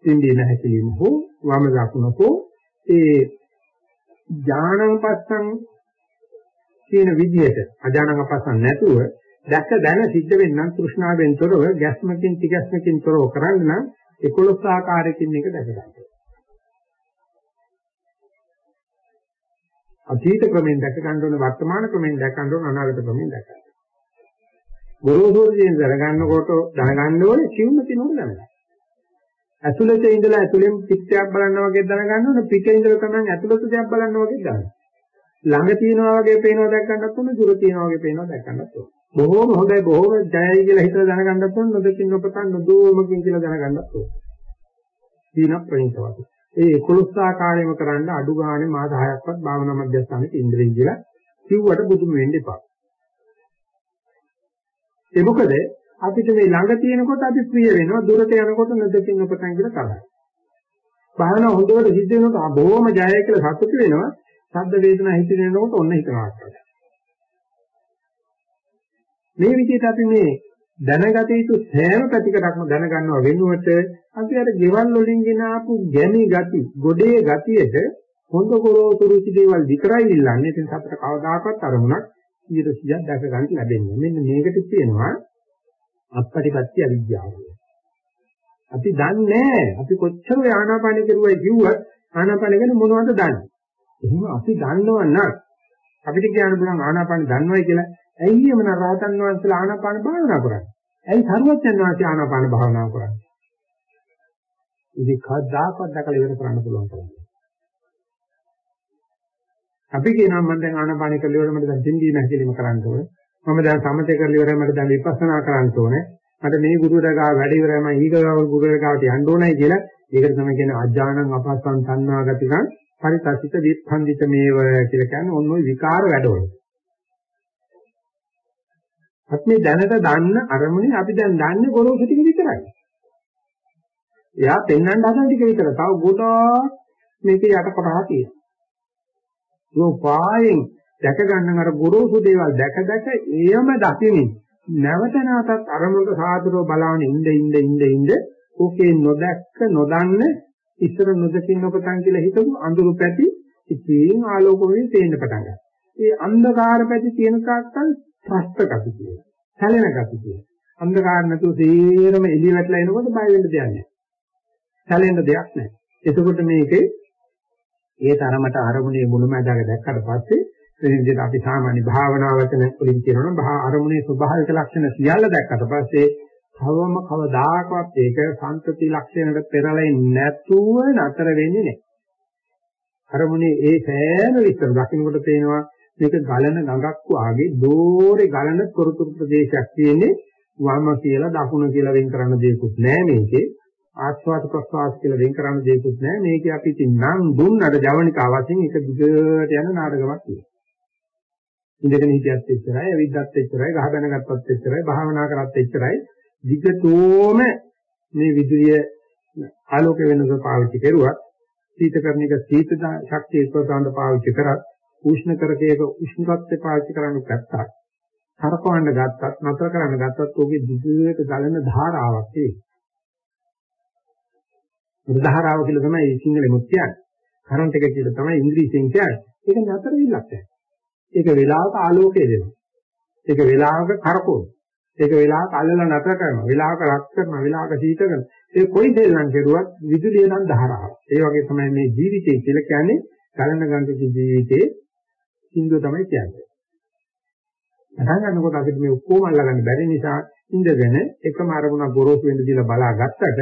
ඉන්දිය නැහැකීම හෝ වම දකුණ හෝ ඒ ඥානං පස්සං කියන විදිහට අජානං පස්සං නැතුව දැක දැන සිද්ධ වෙන්නම් තෘෂ්ණාවෙන් තොරව ගැස්මකින් තිගැස්මකින් තොරව කරන්න නම් 11 ආකාරයකින් මේක දැක ගන්න. අතීත ක්‍රමෙන් දැක ගන්න ඕන වර්තමාන ක්‍රමෙන් දැක ගන්න ඕන අනාගත ක්‍රමෙන් දැක ගන්න. ගොරෝසුයෙන් දැනගන්නකොට දැනගන්න ඕනේ සිවුම තිනුන දැනගන්න. ඇතුළත ඉඳලා ඇතුළෙන් පිටයක් බලනවා වගේ දැනගන්න ඕන පිටේ ඉඳලා තමයි ඇතුළත දෙයක් බලනවා වගේ දැනගන්න. ළඟ තියනවා වගේ පේනවා දැක් ගන්නත් ඕන දුර තියනවා වගේ පේනවා දැක් ගන්නත් ඕන. බොහෝම හොඳයි බොහෝම ජයයි කියලා හිතලා දැනගන්නත් ඕන නොදකින් නොපතන් නොදෝමකින් කියලා දැනගන්නත් ඕන. දීන ප්‍රණීතවත්. ඒ 11 ආකාරයෙන්ම කරන්න අඩු ගානේ මාස 6ක්වත් භාවනා මධ්‍යස්ථානෙට ඉඳින්න කියලා කිව්වට බුදුම වෙන්න එපා. ඒ මොකද අපිට මේ ළඟ තියෙනකොට අපි ප්‍රිය වෙනවා දුරට යනකොට නැදකින් උපතන් කියලා තරහයි. භාවනා හොඳට සිද්ධ වෙනකොට බොහොම ජයයි කියලා සතුටු වෙනවා. ශබ්ද වේදනා හිතෙනකොට ඔන්න හිතනවා. මේ විදිහට අපි මේ දැනගත යුතු සෑම පැතිකඩක්ම දැනගන්නවා වෙනුවට අපි අර ගෙවල් වලින් ගෙන ආපු ගැමි ගති, ගොඩේ ගතියට හොඳ ගොරෝසු රුචි දේවල් විතරයි ඉල්ලන්නේ. ඉතින් අපිට කවදාකවත් අරමුණක් 100ක් දැක ගන්න ලැබෙන්නේ. මෙන්න මේකට කියනවා අපපටිපත්‍ය අවිද්‍යාව. අපි දන්නේ අපි කොච්චර ආනාපාන කරුවයි කිව්වත් ආනාපාන ගැන මොනවද දන්නේ? එහෙනම් අපි දන්නව නම් අපිට කියන්න පුළුවන් ආනාපාන දන්නවයි කියලා. ඇයි එමන රහතන් වහන්සේලා ආනාපාන භාවනා කරන්නේ? ඇයි සරුවච්චන් වහන්සේ ආනාපාන භාවනා කරන්නේ? ඉතින් කවදාකවත් දැකලා ඉවර කරන්න පුළුවන් තරම්. අපි කියනවා මම දැන් ආනාපාන කරලා ඉවර මට දැන් තින්දීම හැකීම කරන්න ඕනේ. මම දැන් සමතේ කරලා ඉවරයි මට දැන් විපස්සනා කරන්න ඕනේ. මට මේ ගුරුවරයා ගාව වැඩ ඉවරයි මම ඊගාව ගුරුවරයා ගාවට යන්න ඕනයි කියලා. ඒකට තමයි කියන්නේ අජානං අපස්සන් තණ්හාගතිකං පරිතසිත විප්ඛන්දිත මේව කියලා කියන්නේ ඔන්න ඔය විකාර වැඩවල. අපි මේ දැනට දන්න අරමුණේ අපි දැන් දන්නේ ගොරෝසු ටික විතරයි. එයා පෙන්වන්න හදන ටික විතර. තව ගොඩාක් මේකේ යට කොටහ තියෙනවා. රූපායෙන් දැක ගන්න අර ගොරෝසු දේවල් දැක දැක එයම දකිමින් නැවත නැවතත් අරමුණට සාදරව බලාගෙන ඉඳ ඉඳ ඉඳ ඉඳ ඕකේ නොදැක්ක නොදන්න ඉස්සර නොදකින්න ඔබතන් කියලා හිතපු අඳුරු පැති ඉතින් ආලෝක වෙමින් පේන්න පටන් ගන්නවා. ඒ අන්ධකාර පැති තියෙන තාක්කල් ප්‍රස්ත ගති කියනවා. සැලෙන ගති කියනවා. අන්ධකාර නැතුව සේරම එළිය වැටලා එනකොට බය වෙන්න දෙයක් නැහැ. සැලෙන්න දෙයක් නැහැ. එතකොට මේකේ ඒ තරමට අරමුණේ මුලමඳාක දැක්කට පස්සේ මේ විදිහට අපි සාමාන්‍ය භාවනා වචන වලින් කියනවා නම් අරමුණේ ස්වභාවික ලක්ෂණ සියල්ල දැක්කට පස්සේ කවම කවදාකවත් ඒක සම්පති ලක්ෂණයට පෙරලෙන්නේ නැතුව නතර වෙන්නේ නැහැ. අරමුණේ ඒ සෑම විස්තර දකින්නකොට පේනවා මේක ගලන ගඟක් වාගේ දෝරේ ගලන තොරතුරු ප්‍රදේශයක් තියෙන්නේ වම කියලා දකුණ කියලා වෙන් කරන්න දෙයක්වත් නැහැ මේකේ. ආස්වාද ප්‍රසවාස කියලා වෙන් කරන්න දෙයක්වත් නැහැ. මේකේ අපි ඉතින් නම් දුන්නට ජවනිකා වශයෙන් එක දිගට යන නාටකමක් තියෙනවා. ඉඳගෙන හිටියත් එච්චරයි, ඇවිද්දත් එච්චරයි, ගහ බැනගත්තත් එච්චරයි, භාවනා කරත් එච්චරයි. විගතෝම මේ විදුලිය ආලෝක වෙනස පාවිච්චි කරුවත්, සීතකරණික සීත ශක්තිය ප්‍රසන්න පාවිච්චි කරත්, උෂ්ණ කරකේක උෂ්ණත්වය පාවිච්චි කරන්න ගත්තා. හරකවන්න ගත්තත්, නතර කරන්න ගත්තත් ඔගේ දිගට ගලන ධාරාවක් තියෙනවා. ධාරාව කියලා තමයි සිංහලෙමුත් කියන්නේ. කරන්ට් එක කියලා තමයි ඉංග්‍රීසියෙන් කියන්නේ. ඒක නතර විලක් නැහැ. ඒක වෙලාවක ආලෝකය දෙනවා. ඒක වෙලාවක කරකවන. ඒක වෙලාවක අල්ලලා නතර කරනවා. වෙලාවක රත් කරනවා. වෙලාවක සීත කරනවා. ඒ කොයි දෙයක් කෙරුවත් විදුලිය නම් ධාරාව. ඒ වගේ තමයි මේ ජීවිතය කියලා කියන්නේ ගලන ගංගක ජීවිතේ සින්දුව තමයි කියන්නේ. පටන් ගන්නකොට අපිට මේ ඔක්කොම අල්ලගන්න බැරි නිසා ඉඳගෙන එකම අරමුණක් ගොරෝසු වෙන්න දීලා බලාගත්තට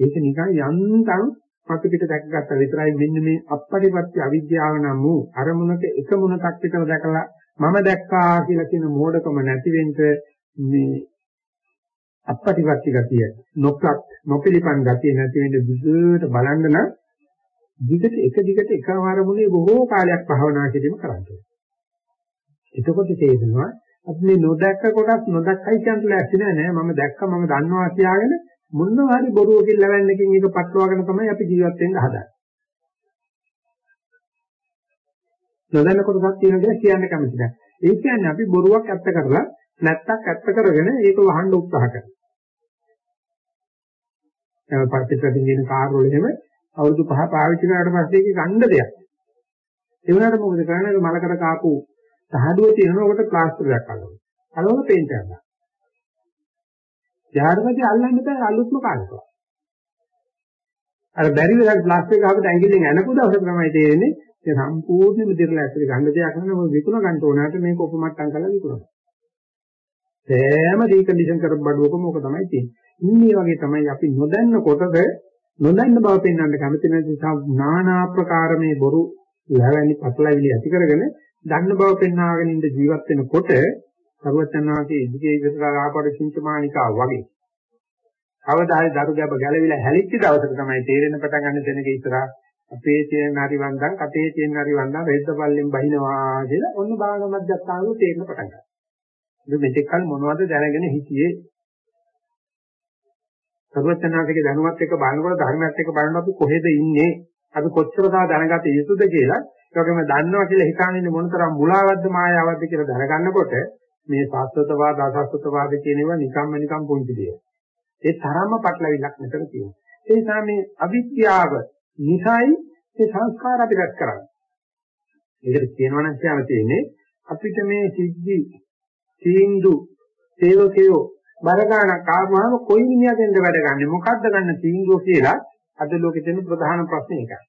ඒක නිකන් යන්තම් මතු පිට දැකගත්ත විතරයි මෙන්න මේ අපපරිපත්‍ය අවිද්‍යාව නම් වූ අරමුණක එක මුණක් විතර දැකලා මම දැක්කා කියලා කියන මෝඩකම නැති වෙන්න මේ අපපටිපත්ති ගතිය නොප්ලත් නොපිලිපන් ගතිය නැති වෙන්න දුකට බලන්න නම් දිගට එක දිගට එකම අරමුණේ බොහෝ කාලයක් භාවනා කිරීම කරන්න එතකොට තේරෙනවා අපි මේ නොදැක්ක කොටස් නොදැක්කයි කියන ලෑස්ති නෑ මම දැක්ක මම දන්නවා කියාගෙන මොනවා හරි බොරුවකින් ලැබෙන්නකින් ඒක පටලවාගෙන තමයි අපි ජීවත් වෙන්න හදන්නේ. නොදන්න කොටසක් තියෙනවා කියලා කියන්න කැමති නැහැ. ඒ කියන්නේ අපි බොරුවක් ඇත්ත කරලා නැත්තක් ඇත්ත කරගෙන ඒක වහන්න උත්සාහ කරනවා. ඒ පරිපිටකින් කියන කාර් වල එහෙම අවුරුදු 5 පාවිච්චි කරාට පස්සේ ඒක ගන්න දෙයක්. ඒ වුණාට මොකද කරන්නේ මලකට කාපු සහඩුව තියෙනකොට ප්ලාස්ටරයක් අල්ලනවා. අලවල පේන්ට් කරනවා. ඊට අල්ලන්න බෑ අලුත්ම කාලේක. අර බැරි වෙලා ප්ලාස්ටික් ගහකට ඇඟිල්ලෙන් ඇනපු දවසට තමයි තේරෙන්නේ ඒ සම්පූර්ණයෙන්ම දිරලා ඇතුලේ ගන්න දෙයක් නෙවෙයි මොකද විකුණ ගන්න ඕනකට මේක උපමට්ටම් කරලා විකුණනවා. සෑම රීකන්ඩිෂන් කරපු බඩුවකම ඕක තමයි තියෙන්නේ. ඉන්නේ වගේ තමයි අපි නොදන්න කොටද නොදන්න බව පෙන්වන්න කැමති නැති නිසා নানা ආකාර මේ බොරු ලැබෙනි පටලවිලි ඇති කරගෙන දන්න බව පෙන්වාගෙන ඉඳ ජීවත් වෙනකොට සර්වචන්නාගේ ඉදිකේ ඉස්සරහා ආපඩ චින්තමානිකා වගේ. අවදාහරි දරු ගැබ ගැලවිලා හැලිච්ච දවසක තමයි තේරෙන පටන් ගන්න තැනක ඉස්සරහා අපේ තියෙන හරි වන්දන් කතේ තියෙන හරි වන්දන් රෙද්ද පල්ලෙන් බහිනවා කියලා ඔන්න භාග මධ්‍යස්ථානු තේරෙන පටන් ගන්නවා. ඉතින් මෙතෙක් කල මොනවද දැනගෙන හිටියේ? සර්වචන්නාගේ දැනුවත් එක්ක බලනකොට ධර්මයත් එක්ක බලනකොට අපි කොහෙද ඉන්නේ? අපි කොච්චර තා දැනගත යුතුද කියලා ඒ වගේම දන්නවා කියලා හිතාගෙන මොනතරම් මුලාවද්ද මායාවද්ද කියලා දැනගන්නකොට මේ සාස්වතවාද අසස්වතවාද කියන ඒවා නිකම්ම නිකම් පොන්ති දෙයක්. ඒ තරම්ම පටලවිලක් මෙතන තියෙනවා. ඒ නිසා මේ අවිද්‍යාව නිසයි මේ සංස්කාර අපි රැස් කරන්නේ. ඒකට කියනවා නම් කියන්න තියෙන්නේ අපිට මේ සිද්ධි තීන්දු සේවකයෝ බරගානක් ආවම කොයි මිනිහගෙන්ද වැඩ ගන්නෙ මොකද්ද ගන්න තීන්දුව කියලා අද ලෝකෙ තියෙන ප්‍රධාන ප්‍රශ්නේ ඒකයි.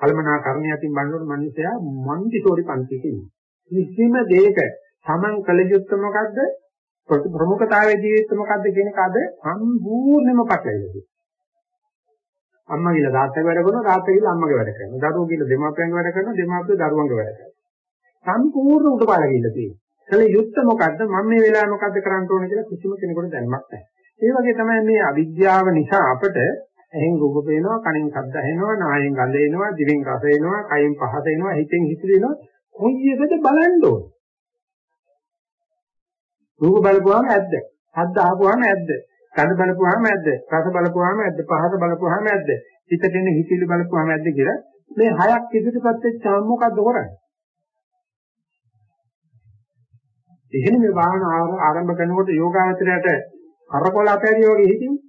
කල්මනාකරණය අතින් බලනකොට මිනිසයා මන්දිසෝරි පන්තික ඉන්නේ. කිසිම දෙයක Taman කළ යුත්තේ මොකද්ද? ප්‍රමුඛතාවයේ ජීවිතේ මොකද්ද කියන එක අද සම්පූර්ණයෙන්ම පටලවිලා තියෙනවා. අම්මා කියලා තාත්තා වැඩ කරනවා තාත්තා කියලා අම්මගේ වැඩ කරනවා. දරුවෝ කියලා දෙමාපියන්ගේ වැඩ කරනවා දෙමාපියෝ දරුවන්ගේ වැඩ කරනවා. සම්පූර්ණ උඩපාල ගිහිල්ලා තියෙනවා. කළ යුත්තේ මොකද්ද? මම මේ වෙලාවේ මොකද්ද කරන්න ඕනේ කියලා කිසිම කෙනෙකුට දැනුමක් නැහැ. ඒ වගේ තමයි මේ අවිද්‍යාව නිසා අපට එහෙන් රූප පේනවා, කනින් ශබ්ද ඇහෙනවා, නායෙන් ගඳ එනවා, දිවෙන් රස එනවා, කයෙන් පහස එනවා, හිතෙන් හිතෙනවා. කොයි එකද බලන්න ඕනේ? රූප බලපුවාම ඇද්ද? ශබ්ද අහපුවාම ඇද්ද? ගඳ බලපුවාම ඇද්ද? රස බලපුවාම ඇද්ද? පහස බලපුවාම ඇද්ද? හිතට එන හිතිලි බලපුවාම ඇද්ද කියලා මේ හයක් ඉදිරිපත් වෙච්චාම මොකද්ද කරන්නේ? එහෙනම් මේ භාවනා ආරම්භ කරනකොට යෝගාවචරයට කරකොල අපැරිය වගේ හිතින්නේ.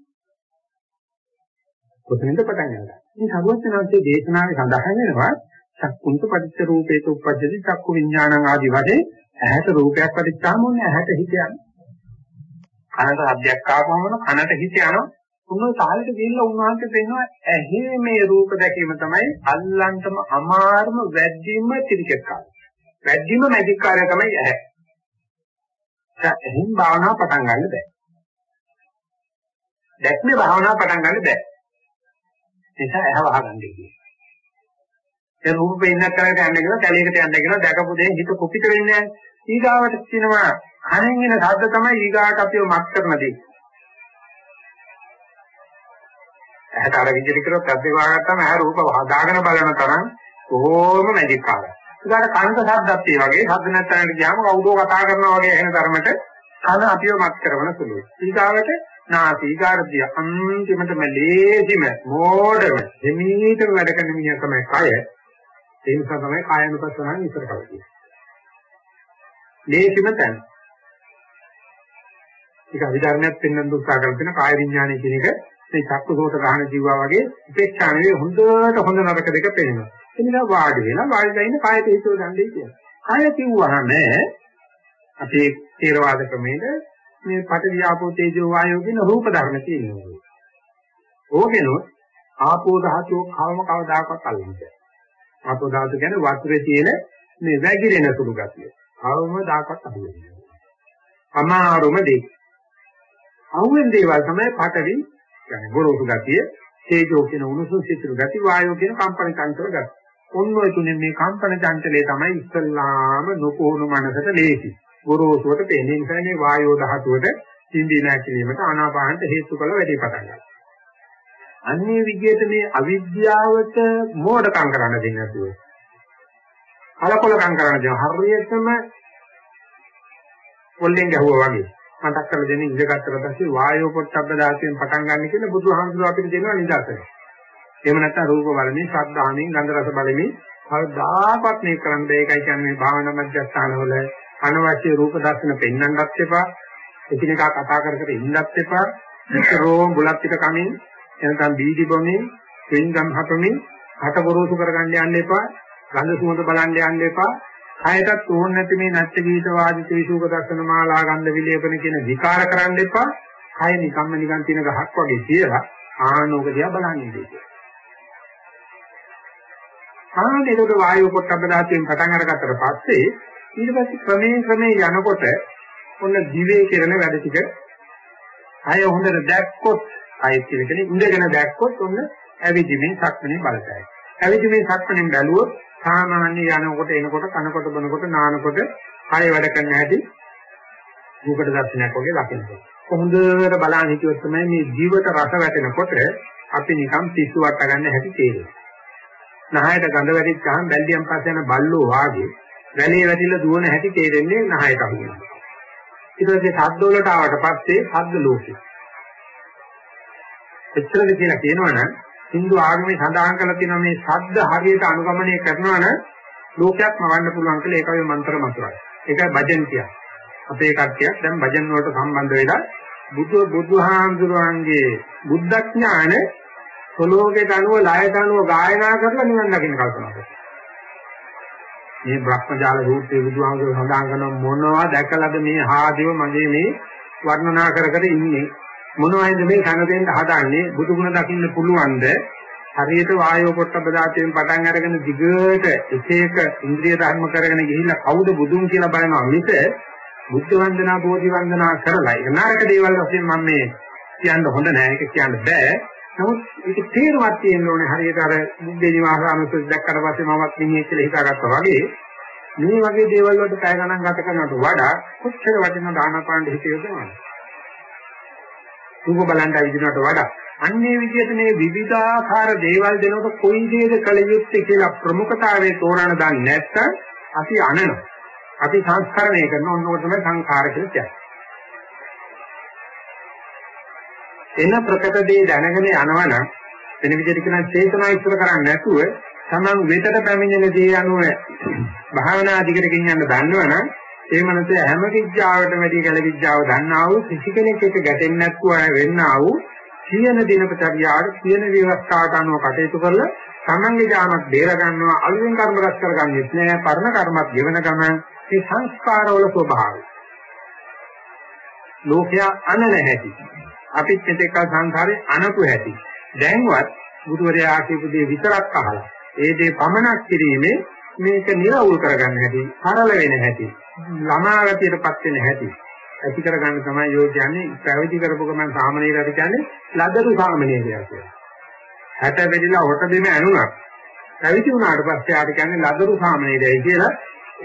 කොතනින්ද පටන් ගන්නේ? මේ සරුවචනාංශයේ දේශනාවේ සඳහන් වෙනවා චක්කුන්ත පටිච්ච රූපේත උපජ්ජති චක්කු විඥානං ආදි වශයෙන් ඇහැට රූපයක් පටිච්චාම ඕනේ ඇහැට හිත යනවා. කනට අධ්‍යක් ආවම කනට හිත යනවා. උන්ව සාහිත ගිහිල්ලා උන්වහන්සේ පෙන්නවා ඇහි මේ රූප දැකීම තමයි අල්ලන්ටම අමාරුම වැද්දීම ත්‍රිකෙත් කාර්යය. වැද්දීම මැජික් කාර්යය තමයි ඇහැ. එහෙන් භාවනාව පටන් ගන්න බෑ. දැක්මේ භාවනාව පටන් ගන්න බෑ. නිසා ඇහ වහගන්නේ කියන්නේ. ඒ රූප පෙන්නක් කරකට යන්න කියලා කැලේකට යන්න කියලා දැකපු දේ හිත කුපිත වෙන්නේ නැහැ. ඊගාවට කියනවා කනෙන් එන ශබ්ද තමයි ඊගාට අපිව මත් කරන දේ. ඇහැට අර විදිහට කරොත් අද්දේ වාගත්තම ඇහැ රූප හදාගෙන බලන තරම් කොහොම මැජික් කාලා. ඊගාට කනක ශබ්දත් ඒ වගේ ශබ්ද නැත්නම් ගියාම කවුදෝ කතා කරනවා වගේ ඇහෙන තරමට කන අපිව මත් කරන සුළුයි. ඊගාවට නාසී ගාර්ධිය අන්තිමටම ලේසිම මෝඩම දෙමීටම වැඩ කරන මිනිහ තමයි කය. ඒ නිසා තමයි කායනුපස්සනාව ඉස්සර කරන්නේ. ලේසිම තැන. ඒක අවිධර්ණයක් පෙන්වන්න උත්සාහ කරන කාය විඥානය කියන එක මේ චක්කසෝත ගහන ජීවා වගේ උපේක්ෂා නෙවෙයි හොඳට හොඳ නරක දෙක පෙන්වනවා. ඒ නිසා වාඩි වෙලා වාඩිලා ඉන්න කායට හේතුව ගන්නයි කියන්නේ. කාය කිව්වහම අපේ ථේරවාද ක්‍රමයේ මේ පඨවි ආපෝ තේජෝ වායෝ කියන රූප ධර්ම තියෙනවා. ඕකෙනොත් ආපෝ ධාතුව කවම කවදාකවත් අල්ලන්නේ ආපෝ ධාතු කියන්නේ වතුරේ තියෙන මේ වැగిරෙන සුළු ගතිය. කවම දාකවත් අහුවෙන්නේ අමාරුම දෙයක්. අහුවෙන දේවල් තමයි පඨවි කියන්නේ ගොරෝසු ගතිය, තේජෝ කියන උණුසුම් සිතුරු ගති, වායෝ කියන කම්පන චංචල ගති. ඔන්න ඔය තුනේ මේ කම්පන චංචලයේ තමයි ඉස්සල්ලාම නොකෝණු මනසට ලේසි. ගොරෝසුවට පෙන්නේ නිසා මේ වායෝ ධාතුවට සිඳී නැතිවීමට ආනාපානට හේතු කළ වැඩි පටන් ගන්නවා. අන්නේ විදිහට මේ අවිද්‍යාවට මෝඩකම් කරන්න දෙන්නේ නැතුව කලකොලකම් කරන්න දෙන හරියටම පොල්ලෙන් ගැහුවා වගේ මතක් කරලා දෙන්නේ ඉඳගත්තට පස්සේ වායෝ පොට්ටබ්බ දාසයෙන් පටන් ගන්න කියලා බුදුහාමුදුරුවෝ අපිට දෙනවා නිදර්ශනය. එහෙම නැත්නම් රූප බලමින්, ශබ්ද අහමින්, ගන්ධ රස බලමින් කවදාකවත් මේ කරන්න බෑ. ඒකයි කියන්නේ භාවනා මධ්‍යස්ථානවල අනවශ්‍ය රූප දර්ශන පෙන්වන්නත් එපා. එකිනෙකා කතා කර කර ඉන්නත් එපා. විතරෝම් බුලත් පිට කමින් එනකම් බීඩි බොමින්, පින්ගම් හපමින්, හට ගොරෝසු කරගන්න යන්න එපා. ගඳ සුවඳ බලන්න යන්න එපා. කයටත් ඕන නැති මේ නැත්te ගීත වාදිත විසුක දර්ශන මාලා ගන්ධ විලේපන කියන විකාර කරන්න එපා. කය නිකම්ම නිකන් තියෙන ගහක් වගේ කියලා ආනෝක දිහා බලන්න ඉන්නේ. ආනේකට වායු පොට්ටබ්බ දාතියෙන් පටන් අරගත්තට පස්සේ ඊට පස්සේ ක්‍රමයෙන් ක්‍රමයෙන් යනකොට ඔන්න දිවේ කරන වැඩ ටික අය හොඳට දැක්කොත් අය කියන්නේ ඉඳගෙන දැක්කොත් ඔන්න ඇවිදිමින් සක්මනේ බලතයි. ඇවිදිමින් සක්මනේ බැලුවොත් සාමාන්‍ය යනකොට එනකොට කනකොට බොනකොට නානකොට හය වැඩ කරන හැටි රූපට දර්ශනයක් වගේ ලකිනවා. කොහොඳට බලන්න හිතුවොත් තමයි මේ ජීවිත රස වැටෙනකොට අපි නිකන් පිස්සු වට ගන්න හැටි තේරෙන්නේ. නහයට ගඳ වැටිච්චාම බැල්දියන් පස්සේ යන බල්ලෝ වාගේ වැලේ වැටිලා දුවන හැටි තේරෙන්නේ නහයට අහුවෙනවා. ඊට පස්සේ ශබ්ද වලට ආවට පස්සේ ශබ්ද ලෝකෙ. එච්චරද කියලා කියනවනම් Hindu ආගමේ සඳහන් කරලා තියෙනවා මේ ශබ්ද හරියට අනුගමනය කරනවා නම් ලෝකයක් මවන්න පුළුවන් කියලා ඒකයි මන්ත්‍ර මතුරයි. ඒකයි භජන් කියන්නේ. අපේ කට්ටියක් දැන් භජන් වලට සම්බන්ධ වෙලා බුදු බුදුහාමුදුරන්ගේ බුද්ධඥාන සලෝකයට අනුව ලයට අනුව ගායනා කරලා නිවන් දකින්න කල්පනා කරනවා. මේ බ්‍රහ්මජාල රූපේ බුදුහාමුදුර සඳහන් කරන මොනවා දැකලාද මේ හාදිව මගේ මේ වර්ණනා කර කර ඉන්නේ? මොනවයිද මේ කන දෙන්න හදන්නේ? බුදු ගුණ දකින්න පුළුවන්ද? හරියට වායෝ පොට්ටබ්බ දාතයෙන් පටන් අරගෙන දිගට එක එක ඉන්ද්‍රිය ධර්ම කරගෙන ගිහිල්ලා කවුද බුදුන් කියලා බලනවා මිස බුද්ධ වන්දනා බෝධි වන්දනා කරලා ඒක නරක දේවල් වශයෙන් මම මේ කියන්න හොඳ නෑ. ඒක කියන්න බෑ. නමුත් ඒක තේරුමක් තියෙන්න ඕනේ හරියට අර බුද්ධේ නිවාසානුසුත් දැක්කට පස්සේ මමත් නිහිය කියලා හිතාගත්තා වගේ මේ වගේ දේවල් වලට පැය ගණන් ගත කරනවට වඩා කොච්චර වටිනා දාන පාණ්ඩ හිතේ යොදවනවද රූප බලන්න විදිනට වඩා අන්නේ විදිහට මේ විවිධාකාර දේවල් දෙනකොට කොයි දේද කළ යුත්තේ කියලා ප්‍රමුඛතාවයේ තෝරන දන්නේ නැත්නම් අපි අනනවා. අපි සංස්කරණය කරන ඕනෝක තමයි සංඛාර කියලා කියන්නේ. එන ප්‍රකට දේ දැනගෙන යනවනම් වෙන විදිහට කියන චේතනා ඉස්සර කරන්නේ නැතුව තමන් වෙතට පැමිණෙන දේ අනුව භාවනා දිගට ගෙනියන්න දන්නවනම් ඒ මනස හැම විඥාවටම වැඩි කල විඥාව දන්නා වූ කිසි කෙනෙක් එක්ක ගැටෙන්නේ නැතුව වෙන්නා වූ සියන දිනපතරියාට සියන විවස්ථාවට අනුව කටයුතු කරලා තමන්ගේ ඥානක් බේර ගන්නවා අලුතෙන් කර්ම රැස් කරගන්නෙත් නෑ පරණ කර්මත් ගෙවන ගමන් මේ සංස්කාරවල ස්වභාවය. ලෝකයා අන නැහැටි අපිත් මෙතෙක් සංසාරේ අනතු හැටි දැන්වත් බුදුරජා කියපු දේ විතරක් අහලා ඒ දේ පමනක් කිරීමේ මේක නිරවුල් කරගන්න හැටි, සරල වෙන හැටි, ළමා ගතියටපත් වෙන හැටි ඇති කරගන්න තමයි යෝග්‍යන්නේ පැවිදි කරපු ගමන් සාමනීරට කියන්නේ ලදරු සාමනීරය කියලා. හැට වෙදිලා හොට දෙම ඇනුණා. පැවිදි වුණාට පස්සේ ආට කියන්නේ ලදරු සාමනීරයයි කියලා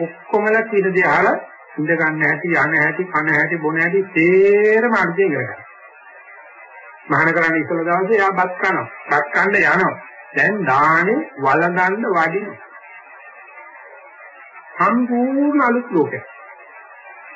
ඔක්කොමලා කීද දේ අහලා ඉඳ ගන්න හැටි, යන හැටි, කන හැටි, බොන හැටි තේරම අර්ථයෙන් කරගන්න. මහාන කරන්නේ ඉස්සල දවසේ යා බත් කනවා. බත් කන්න යනවා. දැන් දානේ වළඳන්න වඩිනවා. සම්පූර්ණ අලුත් ලෝකයක්.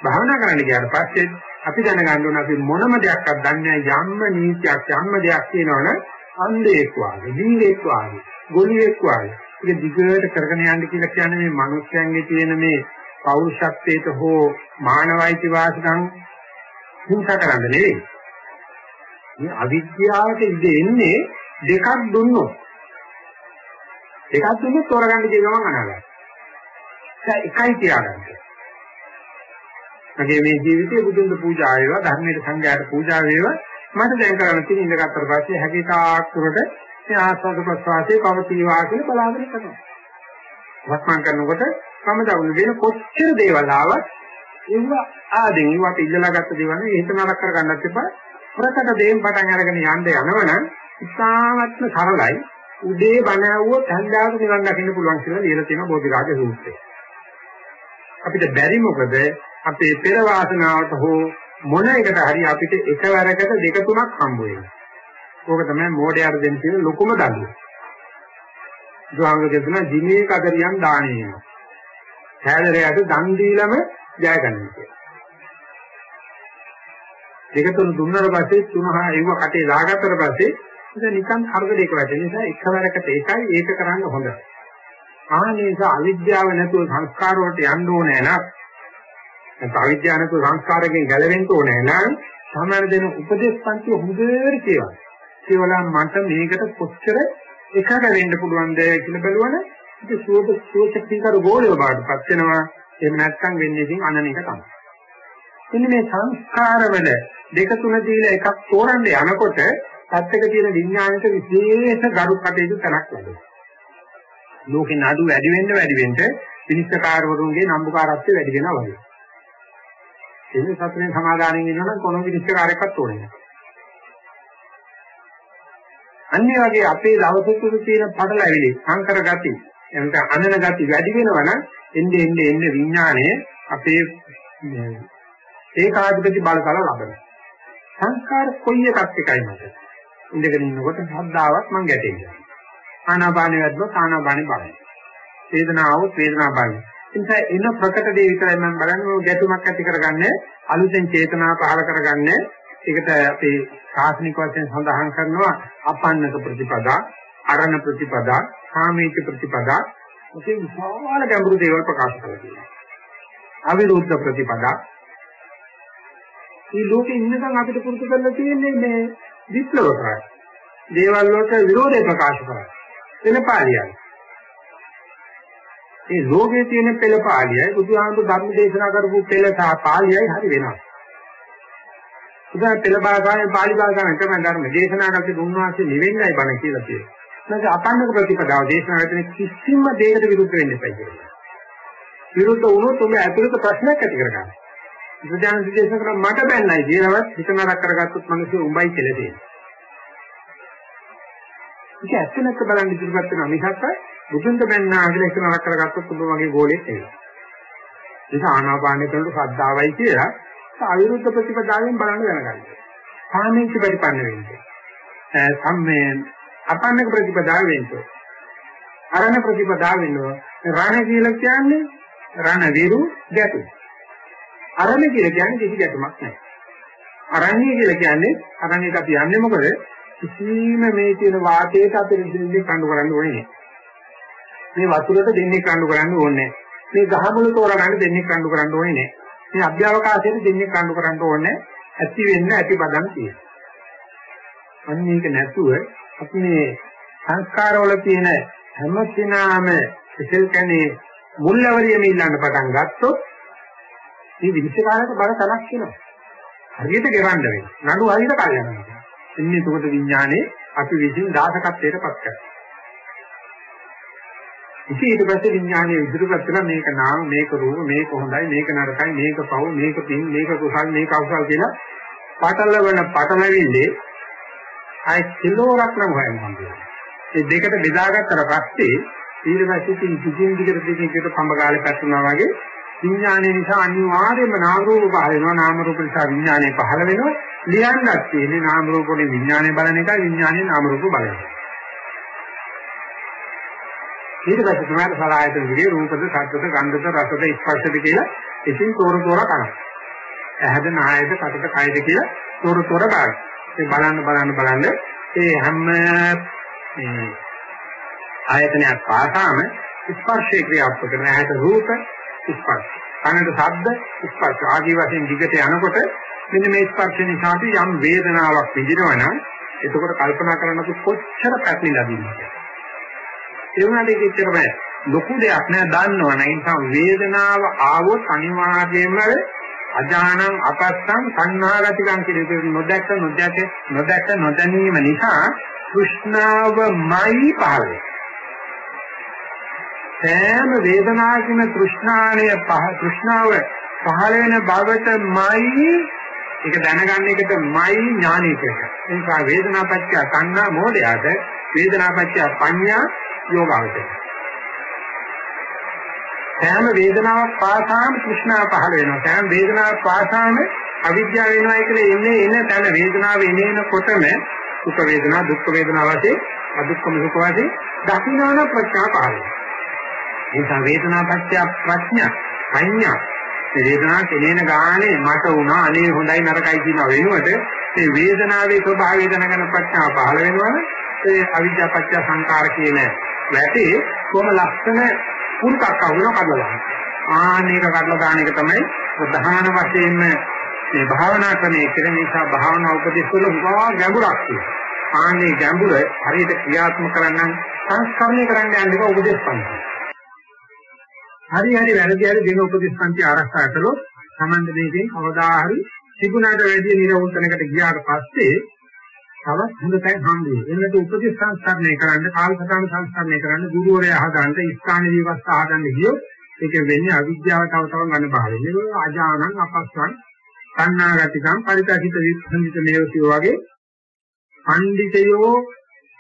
භාවනා කරන්න ගියාට පස්සේ අපි දැනගන්න ඕන අපි මොනම දෙයක්වත් දන්නේ යම්ම නීතියක් යම්ම දෙයක් කියනවනම් අන්ධයෙක් වාගේ, දීනෙක් වාගේ, ගොළුෙක් වාගේ. ඒක දිගට කරගෙන යන්න කියලා කියන්නේ මේ මිනිස්යන්ගේ තියෙන මේ පෞරුෂත්වයට හෝ මානවයිති වාසකම් හිංසා කරන්න නෙවෙයි. මේ අවිද්‍යාවට ඉඳ එන්නේ දෙකක් දුන්නොත්. දෙකක් දුන්නොත් තෝරගන්න කියන ගමන් අනාගතයි. දැන් එකයි තියාගන්න. මගේ මේ ජීවිතේ බුදුන් පූජා වේවා ධර්මයට සංඝයාට පූජා වේවා මට දැන් කරන්න තියෙන ඉඳගත්තට පස්සේ හැකියතාක් තුරට මේ ආස්වාද ප්‍රසවාසයේ පවතිවා කියලා බලාගෙන කරනවා. වස්මන් කරනකොට මම දවුල් වෙන කොච්චර දේවල් ආවත් ඒව ආදෙන් ඒවට ඉල්ලලා ගත්ත දේවල් නේ හිත නරක කරගන්නත් එපා. ප්‍රකට දේන් පටන් අරගෙන යන්න යනවනම් ඉතාමත්ම සරලයි. උදේ බණ ඇහුවොත් හන්දාවට නිවන් දකින්න පුළුවන් කියලා ලියලා තියෙනවා බෝධිරාජ සූත්‍රයේ. අපිට බැරි මොකද අපේ පෙර වාසනාවට හෝ මොන එකට හරි අපිට එකවරකට දෙක තුනක් හම්බ වෙනවා. ඕක තමයි මෝඩයාට දෙන්න තියෙන ලොකුම දඬුවම. දුආංග දෙතුන ජිනේ කදරියන් දාණය. සෑදරයට දන් දීලම ජය ගන්න කියලා. දෙක තුන දුන්නාට පස්සේ තුනහා ඒව කටේ දාගත්තට පස්සේ ඉතින් නිකන් අර්ධයක වැටෙන නිසා එකවරකට එකයි ඒක කරන්න හොඳයි. ආනේස අවිද්‍යාව නැතුව සංස්කාර වලට යන්න ඕනේ නම් නැත්නම් අවිද්‍යාව නැතුව සංස්කාරයෙන් ගැලවෙන්න ඕනේ නම් සමහර දෙන උපදේශ පන්ති හොඳට කියවන්න. කියවලා මට මේකට කොච්චර එකක වෙන්න පුළුවන්ද කියලා බලවන ඉතින් සුවද සුවචක්තිකර ගෝලිය බාටපත් වෙනවා. එහෙම නැත්නම් වෙන්නේ ඉතින් අනනික තමයි. ඉතින් මේ සංස්කාරවල දෙක තුන දීලා එකක් තෝරන්න යනකොට පැත්තක තියෙන විඥානික විශේෂ ගරු කටයුතු තනක් ලැබෙනවා. ලෝකේ නඩු වැඩි වෙන්න වැඩි වෙන්න විනිශ්චයකාරවරුන්ගේ නම්බුකාරත්වය වැඩි වෙනවා වගේ. එන්නේ සතුනේ සමාදානෙන් ඉන්නවනම් කොන විනිශ්චයකාරයෙක්වත් ඕනේ නැහැ. අන්නේ වගේ අපේ දවසේ තුල තියෙන පටලැවිලි සංකර ගති එනක අනන ගති වැඩි වෙනවනම් එන්නේ එන්නේ එන්නේ විඥාණය අපේ ඒකාධිපති බලතල ලබනවා. සංස්කාර කොයි එකක් එකයි මත. ඉඳගෙන ඉන්නකොට ශ්‍රද්ධාවක් මං ගැටෙන්නේ. ආනාපානෙ වැද්දොත් ආනාපානෙ බලන්න. වේදනාවොත් වේදනාව බලන්න. එනිසා එන ප්‍රකට දේ විතරයි මම බලන්නේ ඔය ගැටුමක් ඇති කරගන්නේ අලුතෙන් චේතනා පහල කරගන්නේ ඒකට අපේ සාසනික වශයෙන් සඳහන් කරනවා අපන්නක ප්‍රතිපදා අරණ ප්‍රතිපදා සාමීච ප්‍රතිපදා ඔකේ විශාල ගැඹුරු දේවල් ප්‍රකාශ කරලා තියෙනවා. අවිරුද්ධ ප්‍රතිපදා මේ ලෝකේ ඉන්නකම් අපිට පුරුදු කරලා තියෙන්නේ මේ විප්ලව කරා. දේවල් වලට විරෝධය ප්‍රකාශ කරා. පෙළපාලියයි. මේ ලෝකයේ තියෙන පෙළපාලියයි බුදුහාමුදුරු ධර්ම දේශනා කරපු පෙළ සහ පාලියයි හරි වෙනවා. උදා පෙළ භාෂාවෙන් පාලි භාෂාවෙන් තමයි ධර්ම දේශනා කරලා දුන්නාසේ නිවෙන්නයි බණ කියලා කියනවා. නැත්නම් අපන්නක ප්‍රතිපදාව දේශනා කරන කිසිම දෙයකට විරුද්ධ වෙන්න එපා කියනවා. විරුද්ධ වුණොත් ඔබ ඇතුළත ප්‍රශ්නයක් ඇති කරගන්නවා. බුදුදාන දේශනා කරා මට බැන්නයි කියනවත් හිත නරක කරගත්තොත් මිනිස්සු උඹයි කියලා තියෙනවා. ඒක ඇත්ත නැත්ත බලන්න ඉදිරිපත් වෙනවා මිසක් බුදුන්ට බැන්නා කියලා එක නරක කරගත්තොත් ඔබ වගේ ගෝලෙක් එනවා. ඒක ආනාපානය කරනකොට ශ්‍රද්ධාවයි කියලා අවිරුද්ධ ප්‍රතිපදාවෙන් බලන්න දැනගන්න. සාමීච පරිපන්න වෙන්නේ. සම්මේ අපන්නක ප්‍රතිපදාව වෙන්නේ. අරණ ප්‍රතිපදාව වෙනවා. රණ කියලා කියන්නේ රණ විරු ගැටු. අරණ කියලා කියන්නේ කිසි ගැටුමක් නැහැ. අරණ්‍ය කියලා කියන්නේ අරණ්‍යක අපි යන්නේ මොකද? කිසිම මේ තියෙන වාතයට අපිට දෙන්නේ කඳු කරන්න ඕනේ මේ වතුරට දෙන්නේ කඳු කරන්න ඕනේ මේ ගහමුළු තෝරගන්න දෙන්නේ කඳු කරන්න ඕනේ මේ අභ්‍යවකාශයට දෙන්නේ කඳු කරන්න ඕනේ ඇති වෙන්න ඇති බදන් තියෙනවා. අන්න මේක නැතුව අපි මේ සංස්කාරවල තියෙන හැම කෙනාම ඉතිල් කනේ මුල්වරියම ඉල්ලන්න පටන් ගත්තොත් මේ විනිශ්චයකාරයට බර තලක් වෙනවා. හරියට ගෙවන්න වෙනවා. නඩු හරියට කල් යනවා. ඉන්නේ එතකොට විඥානේ අපි විසින් දාසකත්වයට පත් කරනවා. ඉතින් ඊට පස්සේ විඥානයේ ඉදිරිපත් කරන මේක නාම මේක රූප මේක හොඳයි මේක නරකයි මේක පව් මේක පින් මේක කුසල් මේක අකුසල් කියලා පටලවන පටලවිල්ලේ ආයි කිලෝරක් නම් හොයන්න හම්බෙනවා. මේ දෙකට බෙදාගත්තට පස්සේ ඊට පස්සේ ඉතින් කිසිම දිගට දෙකකට පඹගාලේ පැතුනා වගේ විඥානයේ නිසා අනිවාර්යයෙන්ම නාම රූප පහල වෙනවා නාම රූප නිසා විඥානය පහල වෙනවා ලියන්නත් තියෙන්නේ නාම රූප වලින් විඥානය බලන එකයි විඥානයේ නාම රූප බලන එක. ඊට පස්සේ තමයි සලආයතන විදිහේ රූපද, ශබ්දද, ගන්ධද, රසද, ස්පර්ශද කියලා ඉතින් තෝර තෝර කරනවා. ඇහැද, නායද, කටද, කයද කියලා තෝර තෝර බලන්න. ඒ බලන්න බලන්න බලන්න ඒ හැම මේ ආයතනයක් පාසාම ස්පර්ශේ ක්‍රියාත්මක කරන ඇහැට රූප ස්පර්ශ. කනට ශබ්ද ස්පර්ශ. ආදී වශයෙන් දිගට යනකොට මෙන්න මේ ස්පර්ශ නිසා යම් වේදනාවක් විඳිනවා නම් එතකොට කල්පනා කරනකොට කොච්චර පැටලිලාද ඉන්නේ. ඒ වුණාට ඒක එච්චරම ලොකු දෙයක් නෑ දන්නවනේ ඒ නිසා වේදනාව ආවොත් අනිවාර්යයෙන්ම අජානං අපස්සං සංනාගතිකං කියලා නොදැක නොදැක නොදැක නොදැනීම නිසා තෘෂ්ණාවමයි පහළ සෑම වේදනාවකින තෘෂ්ණාණය පහ තෘෂ්ණාව පහළ වෙන බවටමයි ඒක දැනගන්න එකටමයි ඥානය කියන්නේ. ඒ නිසා වේදනාපච්චය සංනා මොහොතයට වේදනාපච්චය පඤ්ඤා යෝගාවචරය. සෑම වේදනාවක් පාසාම තෘෂ්ණාව පහළ වෙනවා. සෑම වේදනාවක් පාසාම අවිද්‍යාව වෙනවා කියලා එන්නේ එන තැන වේදනාව එනේනකොටම සුඛ වේදනා, දුක්ඛ වේදනා වශයෙන්, අදුක්ඛම සුඛ වශයෙන් දකින්නාන ප්‍රඥා පහළ වෙනවා. ඒ නිසා වේදනාපත්‍ය ප්‍රඥා, පඤ්ඤා මේ වේදනාව කෙනේන ගානේ මට වුණා අනේ හොඳයි නරකයි කියන වෙනුවට මේ වේදනාවේ ස්වභාවය දැනගෙන ප්‍රඥාව පහළ වෙනවනේ ඒ අවිද්‍යාව පත්‍ය සංකාර කියන වැටේ කොහොම ලක්ෂණ පුරුකක් අහුන කඩලා. ආනේක කඩලා දාන එක තමයි ප්‍රධාන වශයෙන්ම මේ භාවනා ක්‍රමයේ කියන නිසා භාවනා උපදෙස් වල උගා ගැඹුරක් තියෙනවා. ආනේ ගැඹුර හරියට ක්‍රියාත්මක කරන්න සංස්කරණය කරන්න යන එක උපදෙස් පන්ති හරි හරි වැරදි හරි දෙන උපදෙස් පන්ති ආරක්ෂා කළොත් සමන්ද මේකෙන් කවදා හරි තිබුණාට වැඩි නිරවුල්තනකට ගියාට පස්සේ තවත් හොඳ තැන් හම්බෙන්නේ. එන්නට උපදේශ සංස්කරණය කරන්න, කාලසටහන සංස්කරණය කරන්න, ගුරුවරයා අහගන්න, ස්ථාන විවස්ථා අහගන්න ගියොත් ඒක වෙන්නේ අවිද්‍යාව තව තව ගන්න බාරේ. මේක අජානං අපස්සන් සංනාගතිකම් පරිතසිත විසංජිත මේවසිය වගේ පඬිතයෝ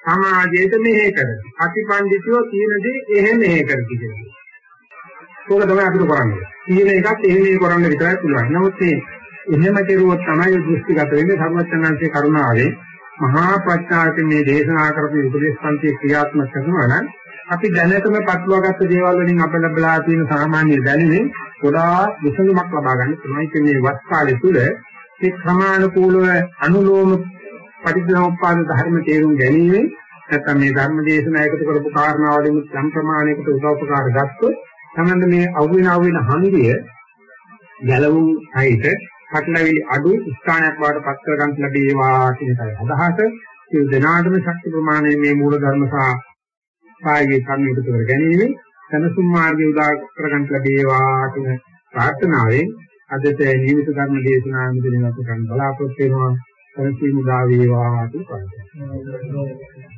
සමාජයට මෙහෙ කරති. අතිපඬිතයෝ කියන දේ එහෙ මෙහෙ කරති කියන්නේ. ඒක තමයි අපිට කරන්නේ. කියන එකත් එහෙ මෙහෙ කරන්න විතරයි පුළුවන්. නමුත් මේ එහෙම කෙරුවොත් තමයි දෘෂ්ටිගත වෙන්නේ සර්වඥාන්සේ කරුණාවෙන් මහා ප්‍රඥාවෙන් මේ දේශනා කරපු උපදේශපන්තිය ක්‍රියාත්මක කරනවා නම් අපි දැනටම පටලවාගත්ත දේවල් වලින් අප ලැබලා තියෙන සාමාන්‍ය දැනුමින් ගොඩාක් විසඳුමක් ලබා ගන්න පුළුවන්. ඒක මේ වස් කාලය තුල මේ ක්‍රමානුකූලව අනුලෝම පරිඥාෝපාද ධර්ම තේරුම් ගැනීම නැත්නම් මේ ධර්ම දේශනා එකතු කරපු කාරණා වලින් යම් ප්‍රමාණයකට උදව්පකාර ගත්තොත් තමයි මේ අවුවින අවුවින හන්දිය ගැලවුම් සහිත පටලවිලි අඩු ස්ථානයක් බවට පත් කර ගන්න ලැබේවා කියන එකයි අදහස. ඒ දෙනාටම ශක්ති ප්‍රමාණය මේ මූල ධර්ම සහ කායික කර්මයකට කර ගැනීම සනසුම් මාර්ගය උදා කර ගන්න ලැබේවා කියන ප්‍රාර්ථනාවෙන් අදට නියමිත ධර්ම දේශනා මෙතන ගන්න බලාපොරොත්තු වෙනවා. සනසීම උදා වේවා කියන ප්‍රාර්ථනාව.